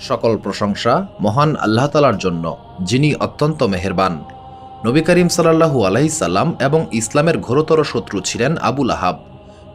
সকল প্রশংসা মহান আল্লাহ তালার জন্য, যিনি অত্যন্ত মেহেরবান। নবী করিম সাল্লাহু আলাইসাল্লাম এবং ইসলামের ঘোরতর শত্রু ছিলেন আবুল আহাব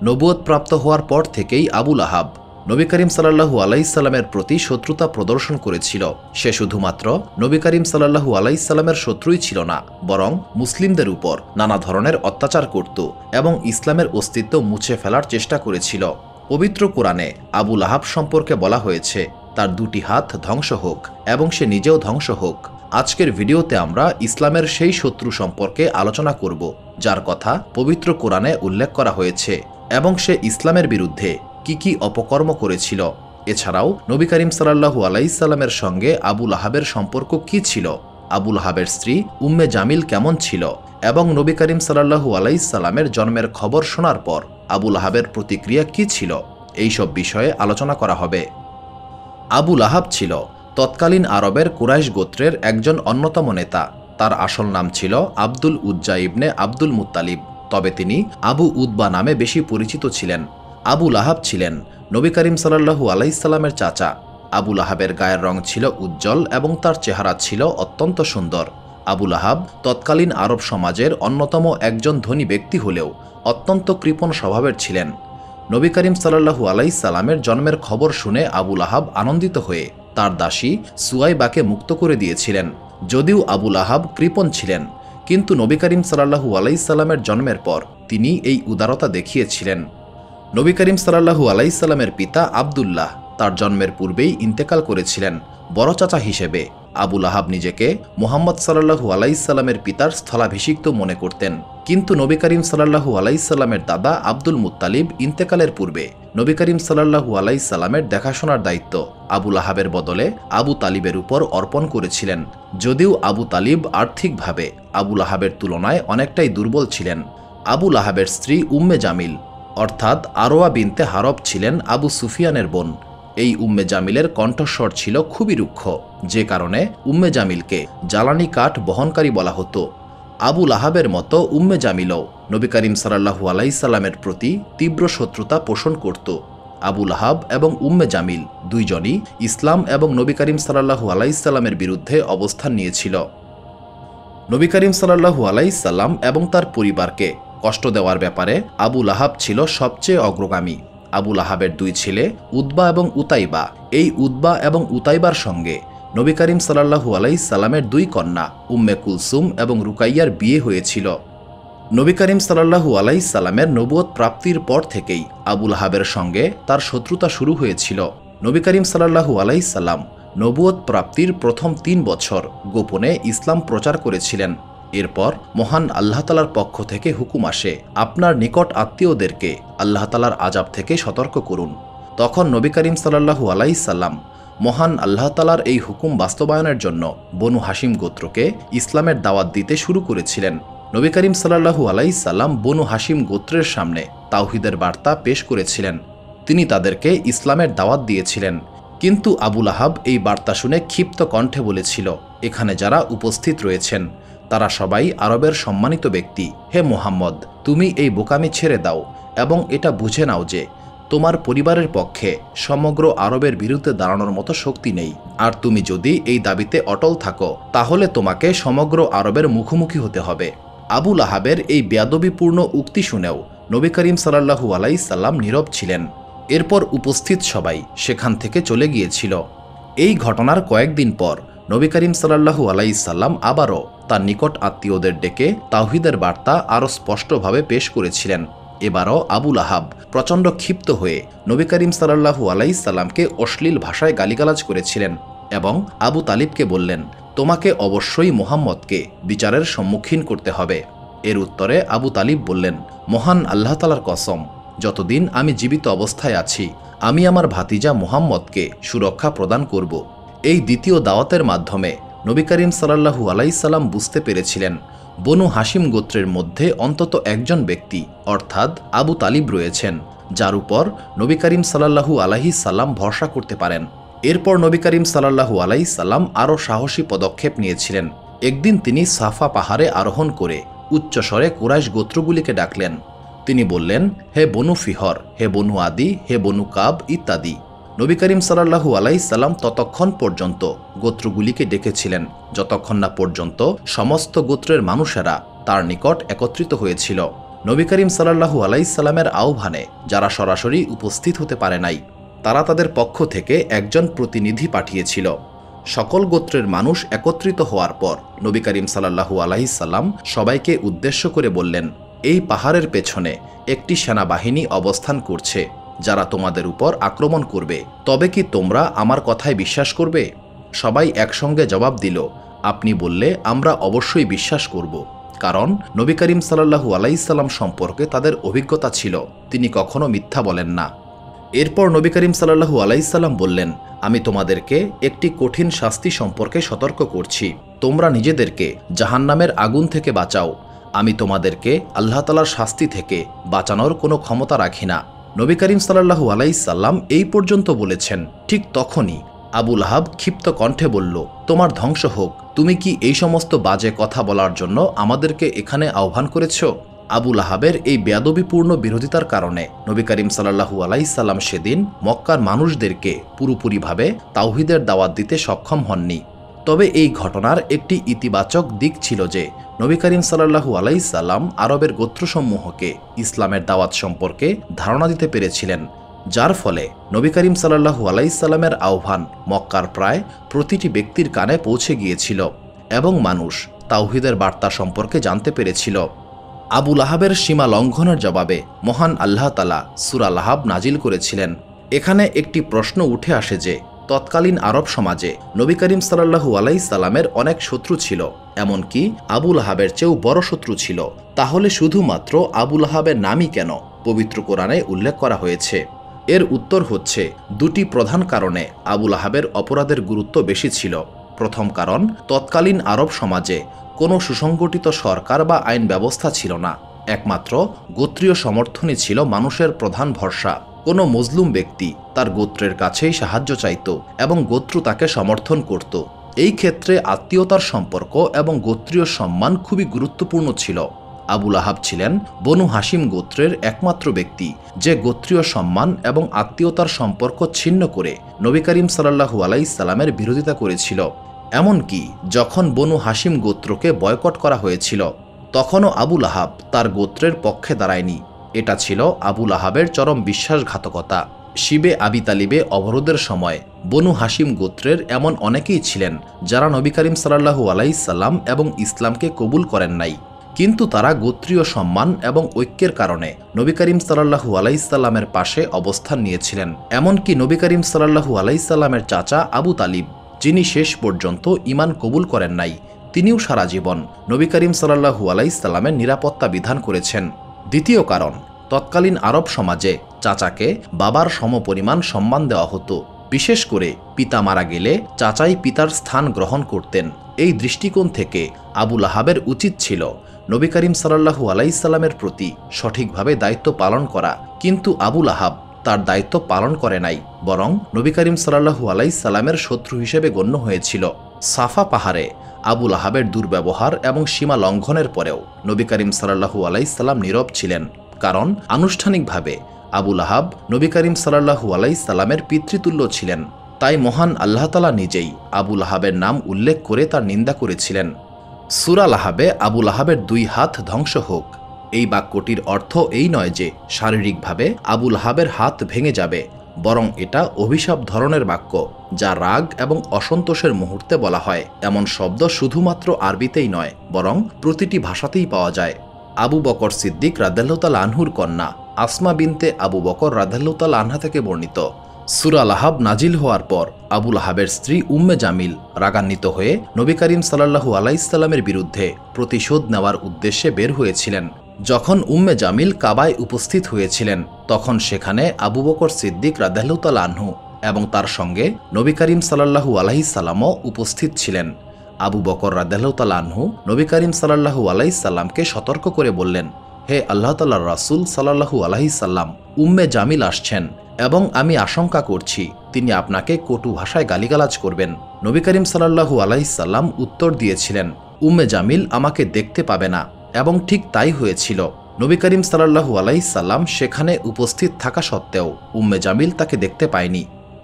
নবুয়ত প্রাপ্ত হওয়ার পর থেকেই আবুল আহাব নবী করিম সাল্লাহু আলাইসাল্লামের প্রতি শত্রুতা প্রদর্শন করেছিল। সে শুধুমাত্র নবী করিম সাল্লাহু আলাইসাল্লামের শত্রুই ছিল না, বরং মুসলিমদের উপর নানা ধরনের অত্যাচার করত এবং ইসলামের অস্তিত্ব মুছে ফেলার চেষ্টা করেছিল। পবিত্র কোরআনে আবুল আহাব সম্পর্কে বলা হয়েছে তার দুটি হাত ধ্বংস হোক এবং সে নিজেও ধ্বংস হোক। আজকের ভিডিওতে আমরা ইসলামের সেই শত্রু সম্পর্কে আলোচনা করব, যার কথা পবিত্র কোরআনে উল্লেখ করা হয়েছে এবং সে ইসলামের বিরুদ্ধে কি কি অপকর্ম করেছিল। এছাড়াও নবী করিম সাল্লাহু আলাইসাল্লামের সঙ্গে আবুল আহাবের সম্পর্ক কি ছিল? আবুল আহাবের স্ত্রী উম্মে জামিল কেমন ছিল? এবং নবী করিম সাল্লাহু আলাইসাল্লামের জন্মের খবর শোনার পর আবুল আহাবের প্রতিক্রিয়া কি ছিল? এইসব বিষয়ে আলোচনা করা হবে। আবুল আহাব ছিল তৎকালীন আরবের কুরাইশ গোত্রের একজন অন্যতম নেতা। তার আসল নাম ছিল Abdul Uzza ibn Abdul Muttalib. তবে তিনি আবু উদ্বা নামে বেশি পরিচিত ছিলেন। আবুল আহাব ছিলেন নবী করিম সাল্লাহু আলাইসাল্লামের চাচা। আবুল আহাবের গায়ের রং ছিল উজ্জ্বল এবং তার চেহারা ছিল অত্যন্ত সুন্দর। আবুল আহাব তৎকালীন আরব সমাজের অন্যতম একজন ধনী ব্যক্তি হলেও অত্যন্ত কৃপণ স্বভাবের ছিলেন। নবী করিম সাল্লাহু আলাইসাল্লামের জন্মের খবর শুনে আবুল আহাব আনন্দিত হয়ে তার দাসী সুয়াইবাকে মুক্ত করে দিয়েছিলেন, যদিও আবুল আহাব কৃপণ ছিলেন। কিন্তু নবী করিম সাল্লাহু আলাইসাল্লামের জন্মের পর তিনি এই উদারতা দেখিয়েছিলেন। নবী করিম সাল্লাহু আলাই আলাইসাল্লামের পিতা আবদুল্লাহ তার জন্মের পূর্বেই ইন্তেকাল করেছিলেন বড় চাচা হিসেবে। আবুল আহাব নিজেকে মোহাম্মদ সাল্লাহু আলাইসাল্লামের পিতার স্থলাভিষিক্ত মনে করতেন। কিন্তু নবী করিম সাল্লাহু আলাইসাল্লামের দাদা আব্দুল মুত্তালিব ইন্তেকালের পূর্বে নবী করিম সাল্লাহু আলাইসাল্লামের দেখাশোনার দায়িত্ব আবুল আহাবের বদলে আবু তালিবের উপর অর্পণ করেছিলেন। যদিও আবু তালিব আর্থিকভাবে আবুল আহাবের তুলনায় অনেকটাই দুর্বল ছিলেন। আবুল আহাবের স্ত্রী উম্মে জামিল অর্থাৎ আরোয়া বিনতে হারব ছিলেন আবু সুফিয়ানের বোন। এই উম্মে জামিলের কণ্ঠস্বর ছিল খুবই রুক্ষ। যে কারণে উম্মে জামিলকে জ্বালানি কাঠ বহনকারী বলা হতো। আবুল আহাবের মতো উম্মে জামিলও নবী করিম সাল্লাহু আলাইসাল্লামের প্রতি তীব্র শত্রুতা পোষণ করত। আবুল আহাব এবং উম্মে জামিল দুইজনই ইসলাম এবং নবী করিম সাল্লাহু আলাইসাল্লামের বিরুদ্ধে অবস্থান নিয়েছিল। নবী করিম সাল্লাহু আলাইসাল্লাম এবং তার পরিবারকে কষ্ট দেওয়ার ব্যাপারে আবুল আহাব ছিল সবচেয়ে অগ্রগামী। আবুল আহাবের দুই ছেলে উদ্বা এবং উতাইবা। এই উদ্বা এবং উতাইবার সঙ্গে নবী করিম সাল্লাহু আলাইসাল্লামের দুই কন্যা, উম্মে কুলসুম এবং রুকাইয়ার বিয়ে হয়েছিল। নবী করিম সাল্লাহু আলাইসাল্লামের নবুয়ত প্রাপ্তির পর থেকেই আবুল আহাবের সঙ্গে তার শত্রুতা শুরু হয়েছিল। নবী করিম সাল্লাহু আলাইসাল্লাম নবুয়ত প্রাপ্তির প্রথম তিন বছর গোপনে ইসলাম প্রচার করেছিলেন। এরপর মহান আল্লাহ তালার পক্ষ থেকে হুকুম আসে, আপনার নিকট আত্মীয়দেরকে আল্লাহ তালার আজাব থেকে সতর্ক করুন। তখন নবী করিম সাল্লাহু আলাইসাল্লাম মহান আল্লাহ তালার এই হুকুম বাস্তবায়নের জন্য বনু হাসিম গোত্রকে ইসলামের দাওয়াত দিতে শুরু করেছিলেন। নবী করিম সাল্লাহু আলাইসাল্লাম বনু হাসিম গোত্রের সামনে তাওহিদের বার্তা পেশ করেছিলেন। তিনি তাদেরকে ইসলামের দাওয়াত দিয়েছিলেন। কিন্তু আবুল আহাব এই বার্তা শুনে ক্ষিপ্ত কণ্ঠে বলেছিল, এখানে যারা উপস্থিত রয়েছেন তারা সবাই আরবের সম্মানিত ব্যক্তি। হে মোহাম্মদ, তুমি এই বোকামি ছেড়ে দাও এবং এটা বুঝে নাও যে তোমার পরিবারের পক্ষে সমগ্র আরবের বিরুদ্ধে দাঁড়ানোর মতো শক্তি নেই। আর তুমি যদি এই দাবিতে অটল থাকো, তাহলে তোমাকে সমগ্র আরবের মুখোমুখি হতে হবে। আবুল আহাবের এই বেয়াদবিপূর্ণ উক্তি শুনেও নবী করিম সাল্লাহু আলাইসাল্লাম নীরব ছিলেন। এরপর উপস্থিত সবাই সেখান থেকে চলে গিয়েছিল। এই ঘটনার কয়েকদিন পর নবী করিম সাল্লাহু আলাইসাল্লাম আবারও তার নিকট আত্মীয়দের ডেকে তাওহিদের বার্তা আরও স্পষ্টভাবে পেশ করেছিলেন। এবারও আবুল আহাব প্রচণ্ড ক্ষিপ্ত হয়ে নবী করিম সাল্লাহু আলাইসাল্লামকে অশ্লীল ভাষায় গালিগালাজ করেছিলেন এবং আবু তালিবকে বললেন, তোমাকে অবশ্যই মোহাম্মদকে বিচারের সম্মুখীন করতে হবে। এর উত্তরে আবু তালিব বললেন, মহান আল্লাহ তালার কসম, যতদিন আমি জীবিত অবস্থায় আছি, আমি আমার ভাতিজা মোহাম্মদকে সুরক্ষা প্রদান করব। এই দ্বিতীয় দাওয়াতের মাধ্যমে নবী করিম সাল্লাহু আলাইসাল্লাম বুঝতে পেরেছিলেন, বনু হাসিম গোত্রের মধ্যে অন্তত একজন ব্যক্তি, অর্থাৎ আবু তালিব রয়েছেন, যার উপর নবী করিম সাল্লাহু আলাহি সাল্লাম ভরসা করতে পারেন। এরপর নবী করিম সাল্লাহু আলাই সাল্লাম আরও সাহসী পদক্ষেপ নিয়েছিলেন। একদিন তিনি সাফা পাহাড়ে আরোহণ করে উচ্চস্বরে কুরাইশ গোত্রগুলিকে ডাকলেন। তিনি বললেন, হে বনু ফিহর, হে বনু আদি, হে বনু কাব ইত্যাদি। নবী করিম সাল্লাহু আলাইসাল্লাম ততক্ষণ পর্যন্ত গোত্রগুলিকে ডেকেছিলেন। যতক্ষণ না পর্যন্ত সমস্ত গোত্রের মানুষেরা তার নিকট একত্রিত হয়েছিল। নবী করিম সাল্লাহু আলাইসাল্লামের আহ্বানে যারা সরাসরি উপস্থিত হতে পারে নাই, তারা তাদের পক্ষ থেকে একজন প্রতিনিধি পাঠিয়েছিল। সকল গোত্রের মানুষ একত্রিত হওয়ার পর নবী করিম সাল্লাহু আলাইসাল্লাম সবাইকে উদ্দেশ্য করে বললেন, এই পাহাড়ের পেছনে একটি সেনাবাহিনী অবস্থান করছে। যারা তোমাদের উপর আক্রমণ করবে, তবে কি তোমরা আমার কথায় বিশ্বাস করবে? সবাই একসঙ্গে জবাব দিল, আপনি বললে আমরা অবশ্যই বিশ্বাস করব। কারণ নবী করিম সাল্লাহু আলাইসাল্লাম সম্পর্কে তাদের অভিজ্ঞতা ছিল, তিনি কখনো মিথ্যা বলেন না। এরপর নবী করিম সাল্লাহু আলাইসাল্লাম বললেন, আমি তোমাদেরকে একটি কঠিন শাস্তি সম্পর্কে সতর্ক করছি। তোমরা নিজেদেরকে জাহান্নামের আগুন থেকে বাঁচাও। আমি তোমাদেরকে আল্লাহতালার শাস্তি থেকে বাঁচানোর কোনো ক্ষমতা রাখি না। নবী করিম সাল্লাহু আলাইসাল্লাম এই পর্যন্ত বলেছেন, ঠিক তখনই আবুল আহাব ক্ষিপ্ত কণ্ঠে বলল, তোমার ধ্বংস হোক, তুমি কি এই সমস্ত বাজে কথা বলার জন্য আমাদেরকে এখানে আহ্বান করেছ? আবুল আহাবের এই বেয়াদবিপূর্ণ বিরোধিতার কারণে নবী করিম সাল্লাহু আলাইসাল্লাম সেদিন মক্কার মানুষদেরকে পুরোপুরিভাবে তাওহিদের দাওয়াত দিতে সক্ষম হননি। তবে এই ঘটনার একটি ইতিবাচক দিক ছিল যে নবী করিম সাল্লাহু আলাইসাল্লাম আরবের গোত্রসমূহকে ইসলামের দাওয়াত সম্পর্কে ধারণা দিতে পেরেছিলেন, যার ফলে নবী করিম সাল্লাহু আলাইসাল্লামের আহ্বান মক্কার প্রায় প্রতিটি ব্যক্তির কানে পৌঁছে গিয়েছিল এবং মানুষ তাওহিদের বার্তা সম্পর্কে জানতে পেরেছিল। আবুল আহাবের সীমা লঙ্ঘনের জবাবে মহান আল্লাহ তালা আহাব নাজিল করেছিলেন। এখানে একটি প্রশ্ন উঠে আসে যে তৎকালীন আরব সমাজে নবী করিম সাল্লাহু আলাইসাল্লামের অনেক শত্রু ছিল, এমনকি আবুল আহাবের চেয়েও বড় শত্রু ছিল। তাহলে শুধুমাত্র আবুল আহাবের নামই কেন পবিত্র কোরআনে উল্লেখ করা হয়েছে? এর উত্তর হচ্ছে, দুটি প্রধান কারণে আবুল আহাবের অপরাধের গুরুত্ব বেশি ছিল। প্রথম কারণ, তৎকালীন আরব সমাজে কোনো সুসংগঠিত সরকার বা আইন ব্যবস্থা ছিল না। একমাত্র গোত্রীয় সমর্থনই ছিল মানুষের প্রধান ভরসা। কোনো মজলুম ব্যক্তি তার গোত্রের কাছেই সাহায্য চাইত এবং গোত্র তাকে সমর্থন করত। এই ক্ষেত্রে আত্মীয়তার সম্পর্ক এবং গোত্রীয় সম্মান খুবই গুরুত্বপূর্ণ ছিল। আবুল আহাব ছিলেন বনু হাসিম গোত্রের একমাত্র ব্যক্তি, যে গোত্রীয় সম্মান এবং আত্মীয়তার সম্পর্ক ছিন্ন করে নবী করিম সাল্লাহু আলাইসাল্লামের বিরোধিতা করেছিল। এমনকি যখন বনু হাসিম গোত্রকে বয়কট করা হয়েছিল, তখনও আবুল আহাব তার গোত্রের পক্ষে দাঁড়ায়নি। এটা ছিল আবুল আহাবের চরম বিশ্বাসঘাতকতা। শিবে আবি তালিবে অবরোধের সময় বনু হাসিম গোত্রের এমন অনেকেই ছিলেন যারা নবী করিম সাল্লাহু আলাইসাল্লাম এবং ইসলামকে কবুল করেন নাই। কিন্তু তারা গোত্রীয় সম্মান এবং ঐক্যের কারণে নবী করিম সাল্লাহু আলাইসাল্লামের পাশে অবস্থান নিয়েছিলেন। এমনকি নবী করিম সাল্লাহু আলাইসাল্লামের চাচা আবু তালিব, যিনি শেষ পর্যন্ত ইমান কবুল করেন নাই, তিনিও সারা জীবন নবী করিম সাল্লাহু আলাইসাল্লামের নিরাপত্তা বিধান করেছেন। দ্বিতীয় কারণ, তৎকালীন আরব সমাজে চাচাকে বাবার সমপরিমাণ সম্মান দেওয়া হতো। বিশেষ করে পিতা মারা গেলে চাচাই পিতার স্থান গ্রহণ করতেন। এই দৃষ্টিকোণ থেকে আবুল আহাবের উচিত ছিল নবী করিম সাল্লাহু আলাইসাল্লামের প্রতি সঠিকভাবে দায়িত্ব পালন করা। কিন্তু আবুল আহাব তার দায়িত্ব পালন করে নাই, বরং নবী করিম সাল্লাহু আলাইসাল্লামের শত্রু হিসেবে গণ্য হয়েছিল। সাফা পাহাড়ে আবুল আহাবের দুর্ব্যবহার এবং সীমা লঙ্ঘনের পরেও নবী করিম সাল্লাহু আলাইসাল্লাম নীরব ছিলেন। কারণ আনুষ্ঠানিকভাবে আবুল আহাব নবী করিম সাল্লাহু আলাইসাল্লামের পিতৃতুল্য ছিলেন। তাই মহান আল্লাহতালা নিজেই আবুল আহাবের নাম উল্লেখ করে তার নিন্দা করেছিলেন। সুরাল আহাবে আবুল আহাবের দুই হাত ধ্বংস হোক। এই বাক্যটির অর্থ এই নয় যে শারীরিকভাবে আবুল আহাবের হাত ভেঙে যাবে বরং এটা অভিশাপ ধরনের বাক্য, যা রাগ এবং অসন্তোষের মুহূর্তে বলা হয়। এমন শব্দ শুধুমাত্র আরবিতেই নয়, বরং প্রতিটি ভাষাতেই পাওয়া যায়। আবু বকর সিদ্দিক রাদাল্লাতাল আনহুর কন্যা আসমা বিনতে আবু বকর রাদাল্লাতাল আনহা থেকে বর্ণিত। সুরাল আহাব নাজিল হওয়ার পর আবুল আহাবের স্ত্রী উম্মে জামিল রাগান্বিত হয়ে নবী করিম সাল্লাহু আলাইসাল্লামের বিরুদ্ধে প্রতিশোধ নেওয়ার উদ্দেশ্যে বের হয়েছিলেন। যখন উম্মে জামিল কাবায় উপস্থিত হয়েছিলেন, তখন সেখানে আবু বকর সিদ্দিক রাদাল্লাতাল আনহু এবং তার সঙ্গে নবী করিম সাল্লাহু আলাইসাল্লামও উপস্থিত ছিলেন। আবু বকর রাদাল্লাতাল আনহু নবী করিম সাল্লাহু আলাইসাল্লামকে সতর্ক করে বললেন, হে আল্লাহ তাল্লাহ রাসুল সাল্লাহু আলাইসাল্লাম উম্মে জামিল আসছেন এবং আমি আশঙ্কা করছি, তিনি আপনাকে কটু ভাষায় গালিগালাজ করবেন। নবী করিম সাল্লাহু আলাইসাল্লাম উত্তর দিয়েছিলেন, উম্মে জামিল আমাকে দেখতে পাবে না। এবং ঠিক তাই হয়েছিল। নবী করিম সাল্লাহু আলাইসাল্লাম সেখানে উপস্থিত থাকা সত্ত্বেও উম্মে জামিল তাকে দেখতে পায়নি।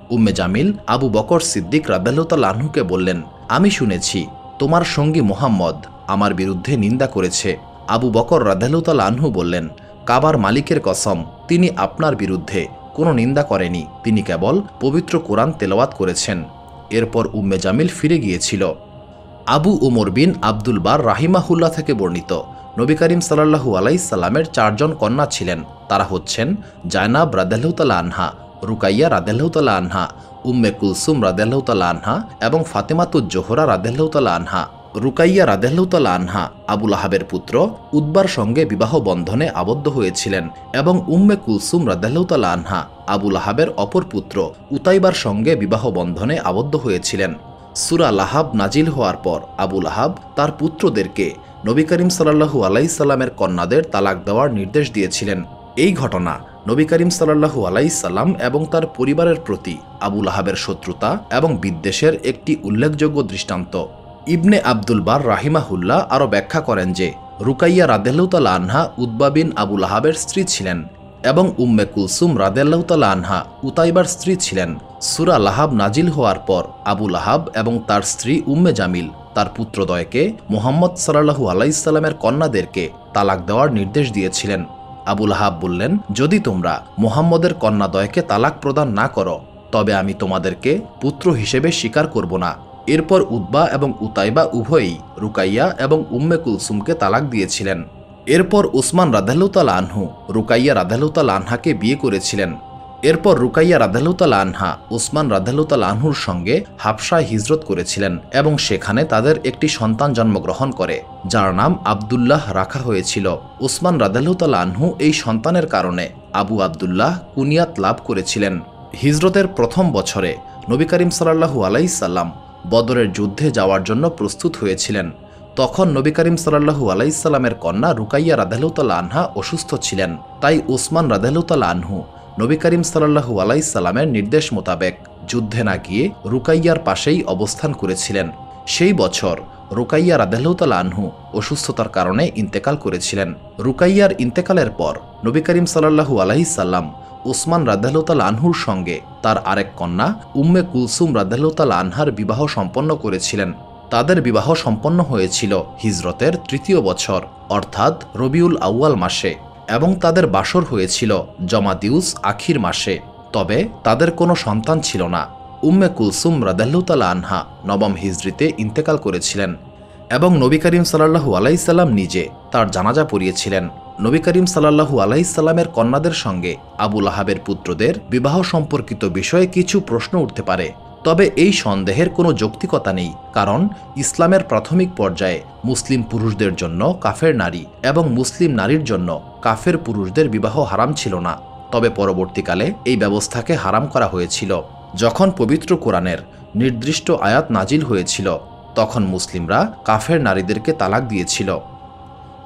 উম্মে জামিল আবু বকর সিদ্দিক রাদাল্লাহ আনহুকে বললেন, আমি শুনেছি, তোমার সঙ্গী মোহাম্মদ আমার বিরুদ্ধে নিন্দা করেছে। আবু বকর রাদাল্লাহ আনহু বললেন, কাবার মালিকের কসম, তিনি আপনার বিরুদ্ধে কোনো নিন্দা করেনি। তিনি কেবল পবিত্র কোরআন তেলাওয়াত করেছেন। এরপর উম্মে জামিল ফিরে গিয়েছিল। আবু উমর বিন আব্দুল বার রাহিমাহুল্লাহ থেকে বর্ণিত নবী করিম সাল্লাহু আলাইসাল্লামের চারজন কন্যা ছিলেন। তারা হচ্ছেন জায়নাব রাদেল্লাহতালা আনহা, রুকাইয়া রাদেল্লাহতালা আনহা, উম্মে কুলসুম রাদেল্লাহতালা আনহা এবং ফাতেমাতুজ জোহরা রাদেল্লাহতালা আনহা। রুকাইয়া রাদেল্লাহতালা আনহা আবুল আহাবের পুত্র উদ্বার সঙ্গে বিবাহ বন্ধনে আবদ্ধ হয়েছিলেন এবং উম্মে কুলসুম রাদেল্লাহতালা আনহা আবুল আহাবের অপর পুত্র উতাইবার সঙ্গে বিবাহ বন্ধনে আবদ্ধ হয়েছিলেন। সুরা লাহাব নাজিল হওয়ার পর আবুল আহাব তার পুত্রদেরকে নবী করিম সাল্লাহু আলাইসাল্লামের কন্যাদের তালাক দেওয়ার নির্দেশ দিয়েছিলেন। এই ঘটনা নবী করিম সাল্লাহু আলাইসাল্লাম এবং তার পরিবারের প্রতি আবুল আহাবের শত্রুতা এবং বিদ্বেষের একটি উল্লেখযোগ্য দৃষ্টান্ত। ইবনে আব্দুল বার রাহিমাহুল্লাহ আরও ব্যাখ্যা করেন যে, রুকাইয়া রাদেল্লাউতালা আনহা উদ্বা বিন আবুল আহাবের স্ত্রী ছিলেন এবং উম্মে কুলসুম রাদেল্লাউতালা আনহা উতাইবার স্ত্রী ছিলেন। সুরা লাহাব নাজিল হওয়ার পর আবুল আহাব এবং তার স্ত্রী উম্মে জামিল তার পুত্রদয়কে মোহাম্মদ সাল্লাহু আলাইসাল্লামের কন্যাদেরকে তালাক দেওয়ার নির্দেশ দিয়েছিলেন। আবুল আহাব বললেন, যদি তোমরা মোহাম্মদের কন্যাদয়কে তালাক প্রদান না করো, তবে আমি তোমাদেরকে পুত্র হিসেবে স্বীকার করব না। এরপর উদ্বা এবং উতাইবা উভয়ই রুকাইয়া এবং উম্মে কুলসুমকে তালাক দিয়েছিলেন। এরপর উসমান রাধালুতাল আনহু রুকাইয়া রাধালুতাল আনহাকে বিয়ে করেছিলেন। এরপর রুকাইয়া রাধালুতাল আনহা, উসমান রাধালুতাল আনহুর সঙ্গে হাফসায় হিজরত করেছিলেন এবং সেখানে তাদের একটি সন্তান জন্মগ্রহণ করে, যার নাম আবদুল্লাহ রাখা হয়েছিল। উসমান রাধালুতাল আনহু এই সন্তানের কারণে আবু আবদুল্লাহ কুনিয়াত লাভ করেছিলেন। হিজরতের প্রথম বছরে নবী করিম সাল্লাহু আলাইসাল্লাম বদরের যুদ্ধে যাওয়ার জন্য প্রস্তুত হয়েছিলেন। তখন নবী করিম সাল্লাহু আলাইসাল্লামের কন্যা রুকাইয়া রাধালুতাল আনহা অসুস্থ ছিলেন, তাই উসমান রাধালুতাল আনহু নবী করিম সাল্লাহু আলাইসাল্লামের নির্দেশ মোতাবেক যুদ্ধে না গিয়ে রুকাইয়ার পাশেই অবস্থান করেছিলেন। সেই বছর রুকাইয়া রাদেহতাল আনহু অসুস্থতার কারণে ইন্তেকাল করেছিলেন। রুকাইয়ার ইন্তেকালের পর নবী করিম সাল্লাহু আলাইসাল্লাম উসমান রাদেহতাল আনহুর সঙ্গে তার আরেক কন্যা উম্মে কুলসুম রাদেহতাল আনহার বিবাহ সম্পন্ন করেছিলেন। তাদের বিবাহ সম্পন্ন হয়েছিল হিজরতের তৃতীয় বছর, অর্থাৎ রবিউল আউয়াল মাসে। এবং তাদের বাসর হয়েছিল জমাদিউস আখির মাসে। তবে তাদের কোনো সন্তান ছিল না। উম্মে কুলসুম রাদাল্লুতালা আনহা নবম হিজরিতে ইন্তেকাল করেছিলেন এবং নবী করিম সাল্লাহু আলাইসাল্লাম নিজে তার জানাজা পড়িয়েছিলেন। নবী করিম সাল্লাহু আলাইসাল্লামের কন্যাদের সঙ্গে আবুল আহাবের পুত্রদের বিবাহ সম্পর্কিত বিষয়ে কিছু প্রশ্ন উঠতে পারে। তবে এই সন্দেহের কোনো যৌক্তিকতা নেই, কারণ ইসলামের প্রাথমিক পর্যায়ে মুসলিম পুরুষদের জন্য কাফের নারী এবং মুসলিম নারীর জন্য কাফের পুরুষদের বিবাহ হারাম ছিল না। তবে পরবর্তীকালে এই ব্যবস্থাকে হারাম করা হয়েছিল। যখন পবিত্র কোরআনের নির্দিষ্ট আয়াত নাজিল হয়েছিল, তখন মুসলিমরা কাফের নারীদেরকে তালাক দিয়েছিল।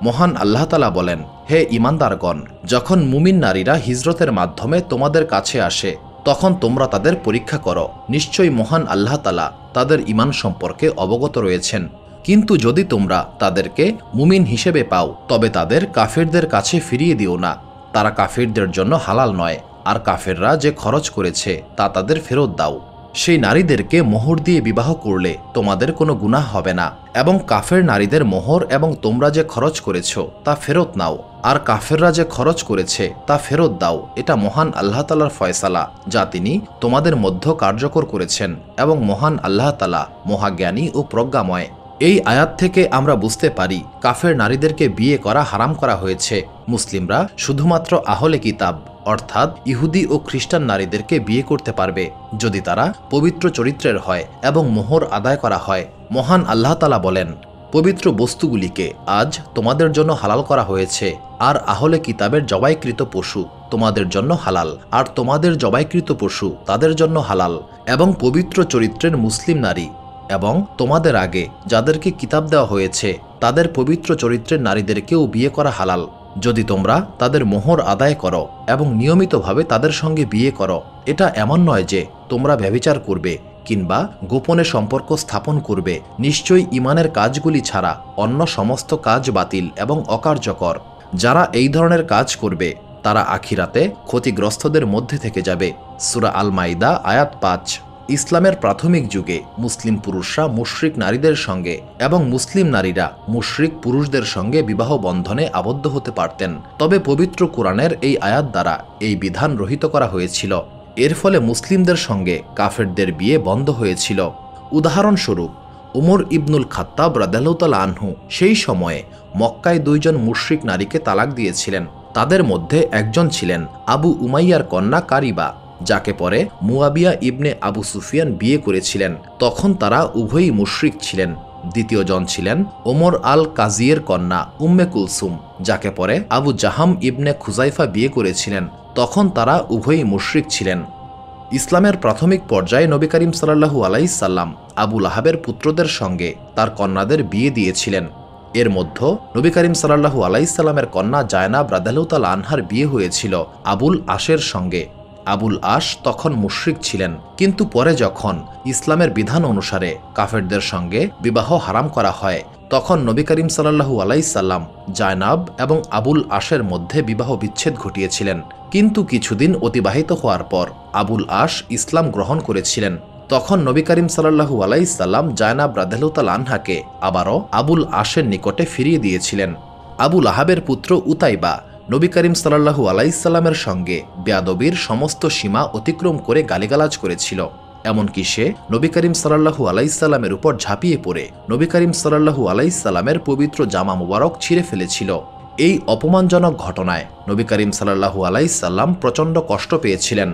মহান আল্লাহ তালা বলেন, হে ইমানদারগণ যখন মুমিন নারীরা হিজরতের মাধ্যমে তোমাদের কাছে আসে তখন তোমরা তাদের পরীক্ষা করো। নিশ্চয়ই মহান আল্লাহ তালা তাদের ইমান সম্পর্কে অবগত রয়েছেন। কিন্তু যদি তোমরা তাদেরকে মুমিন হিসেবে পাও, তবে তাদের কাফেরদের কাছে ফিরিয়ে দিও না। তারা কাফেরদের জন্য হালাল নয়, আর কাফেররা যে খরচ করেছে, তা তাদের ফেরত দাও। সেই নারীদেরকে মোহর দিয়ে বিবাহ করলে তোমাদের কোনো গুনাহ হবে না। এবং কাফের নারীদের মোহর এবং তোমরা যে খরচ করেছ, তা ফেরত নাও। আর কাফেররা যে খরচ করেছে, তা ফেরত দাও। এটা মহান আল্লাহ তালার ফয়সালা, যা তিনি তোমাদের মধ্য কার্যকর করেছেন এবং মহান আল্লাহ তালা মহাজ্ঞানী ও প্রজ্ঞাময়। এই আয়াত থেকে আমরা বুঝতে পারি, কাফের নারীদেরকে বিয়ে করা হারাম করা হয়েছে। মুসলিমরা শুধুমাত্র আহলে কিতাব অর্থাৎ ইহুদি ও খ্রিস্টান নারীদেরকে বিয়ে করতে পারবে, যদি তারা পবিত্র চরিত্রের হয় এবং মোহর আদায় করা হয়, মহান আল্লাহ তালা বলেন। পবিত্র বস্তুগুলিকে আজ তোমাদের জন্য হালাল করা হয়েছে, আর আহলে কিতাবের জবাইকৃত পশু তোমাদের জন্য হালাল, আর তোমাদের জবাইকৃত পশু তাদের জন্য হালাল, এবং পবিত্র চরিত্রের মুসলিম নারী, এবং তোমাদের আগে যাদেরকে কিতাব দেওয়া হয়েছে, তাদের পবিত্র চরিত্রের নারীদেরকেও বিয়ে করা হালাল। যদি তোমরা তাদের মোহর আদায় করো এবং নিয়মিতভাবে তাদের সঙ্গে বিয়ে করো, এটা এমন নয় যে তোমরা ব্যবিচার করবে কিংবা গোপনে সম্পর্ক স্থাপন করবে। নিশ্চয়ই ইমানের কাজগুলি ছাড়া অন্য সমস্ত কাজ বাতিল এবং অকার্যকর। যারা এই ধরনের কাজ করবে, তারা আখিরাতে ক্ষতিগ্রস্তদের মধ্যে থেকে যাবে। সুরা আল মাইদা আয়াত পাঁচ। ইসলামের প্রাথমিক যুগে মুসলিম পুরুষরা মুশরিক নারীদের সঙ্গে এবং মুসলিম নারীরা মুশরিক পুরুষদের সঙ্গে বিবাহ বন্ধনে আবদ্ধ হতে পারতেন। তবে পবিত্র কোরআনের এই আয়াত দ্বারা এই বিধান রহিত করা হয়েছিল। এর ফলে মুসলিমদের সঙ্গে কাফেরদের বিয়ে বন্ধ হয়েছিল। উদাহরণস্বরূপ, উমর ইবনুল খাত্তাব রাদালতাল আনহু সেই সময়ে মক্কায় দুইজন মুশরিক নারীকে তালাক দিয়েছিলেন। তাদের মধ্যে একজন ছিলেন আবু উমাইয়ার কন্যা কারিবা। যাকে পরে মুয়াবিয়া ইবনে আবু সুফিয়ান বিয়ে করেছিলেন। তখন তারা উভয়ই মুশরিক ছিলেন। দ্বিতীয়জন ছিলেন ওমর আল কাজিয়ের কন্যা উম্মে কুলসুম, যাকে পরে আবু জাহাম ইবনে খুজাইফা বিয়ে করেছিলেন। তখন তারা উভয়ই মুশরিক ছিলেন। ইসলামের প্রাথমিক পর্যায়ে নবী করিম সাল্লাহু আলাইসাল্লাম আবুল আহাবের পুত্রদের সঙ্গে তার কন্যাদের বিয়ে দিয়েছিলেন। এর মধ্যে নবী করিম সাল্লাহু আলাইসাল্লামের কন্যা জায়নাব রাদালুতাল আনহার বিয়ে হয়েছিল আবুল আশের সঙ্গে। আবুল আশ তখন মুশরিক ছিলেন, কিন্তু পরে যখন ইসলামের বিধান অনুসারে কাফেরদের সঙ্গে বিবাহ হারাম করা হয়, তখন নবী করিম সাল্লাহু আলাইসাল্লাম জায়নাব এবং আবুল আশের মধ্যে বিবাহ বিচ্ছেদ ঘটিয়েছিলেন। কিন্তু কিছুদিন অতিবাহিত হওয়ার পর আবুল আশ ইসলাম গ্রহণ করেছিলেন। তখন নবী করিম সাল্লাহু আলাইসাল্লাম জায়নাব রাদেলুতাল আনহাকে আবারও আবুল আশের নিকটে ফিরিয়ে দিয়েছিলেন। আবুল আহাবের পুত্র উতাইবা নবী করিম সাল্লাহু আলাইসাল্লামের সঙ্গে বেয়াদবির সমস্ত সীমা অতিক্রম করে গালিগালাজ করেছিল। এমনকি সে নবী করিম সাল্লাহু আলাইসাল্লামের উপর ঝাঁপিয়ে পড়ে নবী করিম সাল্লাহু আলাইসাল্লামের পবিত্র জামা মুবারক ছিঁড়ে ফেলেছিল। এই অপমানজনক ঘটনায় নবী করিম সাল্লাহু আলাইসাল্লাম প্রচণ্ড কষ্ট পেয়েছিলেন।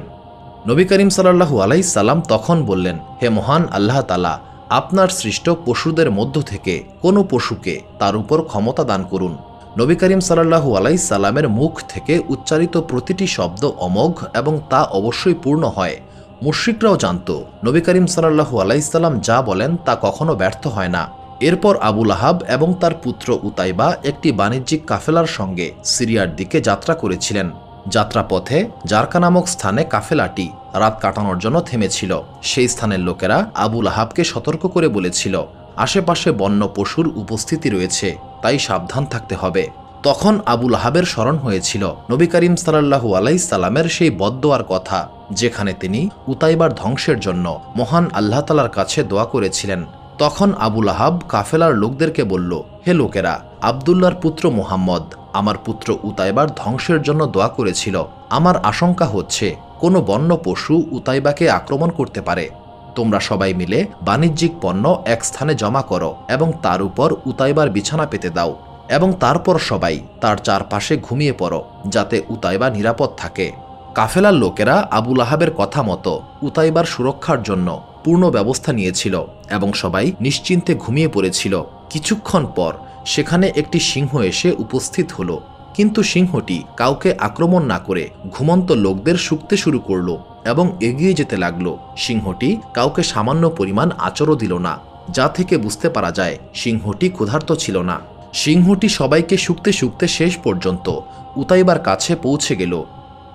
নবী করিম সাল্লাহু আলাইসাল্লাম তখন বললেন, হে মহান আল্লাহ তালা আপনার সৃষ্ট পশুদের মধ্য থেকে কোনো পশুকে তার উপর ক্ষমতা দান করুন। নবী করিম সাল্লাহু আলাইসাল্লামের মুখ থেকে উচ্চারিত প্রতিটি শব্দ অমোঘ এবং তা অবশ্যই পূর্ণ হয়। মুশ্রিকরাও জানত, নবী করিম সাল্লাহু আলাইসাল্লাম যা বলেন তা কখনো ব্যর্থ হয় না। এরপর আবুল আহাব এবং তার পুত্র উতাইবা একটি বাণিজ্যিক কাফেলার সঙ্গে সিরিয়ার দিকে যাত্রা করেছিলেন। যাত্রাপথে জারকা নামক স্থানে কাফেলাটি রাত কাটানোর জন্য থেমেছিল। সেই স্থানের লোকেরা আবুল আহাবকে সতর্ক করে বলেছিল, আশেপাশে বন্য পশুর উপস্থিতি রয়েছে, তাই সাবধান থাকতে হবে। তখন আবুল আহাবের স্মরণ হয়েছিল নবী করিম সাল্লাহু আলাইসাল্লামের সেই বদোয়ার কথা, যেখানে তিনি উতাইবার ধ্বংসের জন্য মহান আল্লাহ তালার কাছে দোয়া করেছিলেন। তখন আবুল আহাব কাফেলার লোকদেরকে বলল, হে লোকেরা আবদুল্লার পুত্র মুহাম্মদ আমার পুত্র উতাইবার ধ্বংসের জন্য দোয়া করেছিল। আমার আশঙ্কা হচ্ছে কোনো বন্য পশু উতাইবাকে আক্রমণ করতে পারে। তোমরা সবাই মিলে বাণিজ্যিক পণ্য এক স্থানে জমা করো এবং তার উপর উতাইবার বিছানা পেতে দাও। এবং তারপর সবাই তার চারপাশে ঘুমিয়ে পড়ো, যাতে উতাইবা নিরাপদ থাকে। কাফেলার লোকেরা আবুল আহাবের কথা মতো উতাইবার সুরক্ষার জন্য পূর্ণ ব্যবস্থা নিয়েছিল এবং সবাই নিশ্চিন্তে ঘুমিয়ে পড়েছিল। কিছুক্ষণ পর সেখানে একটি সিংহ এসে উপস্থিত হলো। কিন্তু সিংহটি কাউকে আক্রমণ না করে ঘুমন্ত লোকদের শুকতে শুরু করল এবং এগিয়ে যেতে লাগল। সিংহটি কাউকে সামান্য পরিমাণ আচরও দিল না। যা থেকে বুঝতে পারা যায়, সিংহটি ক্ষুধার্ত ছিল না। সিংহটি সবাইকে শুকতে শুকতে শেষ পর্যন্ত উতাইবার কাছে পৌঁছে গেল।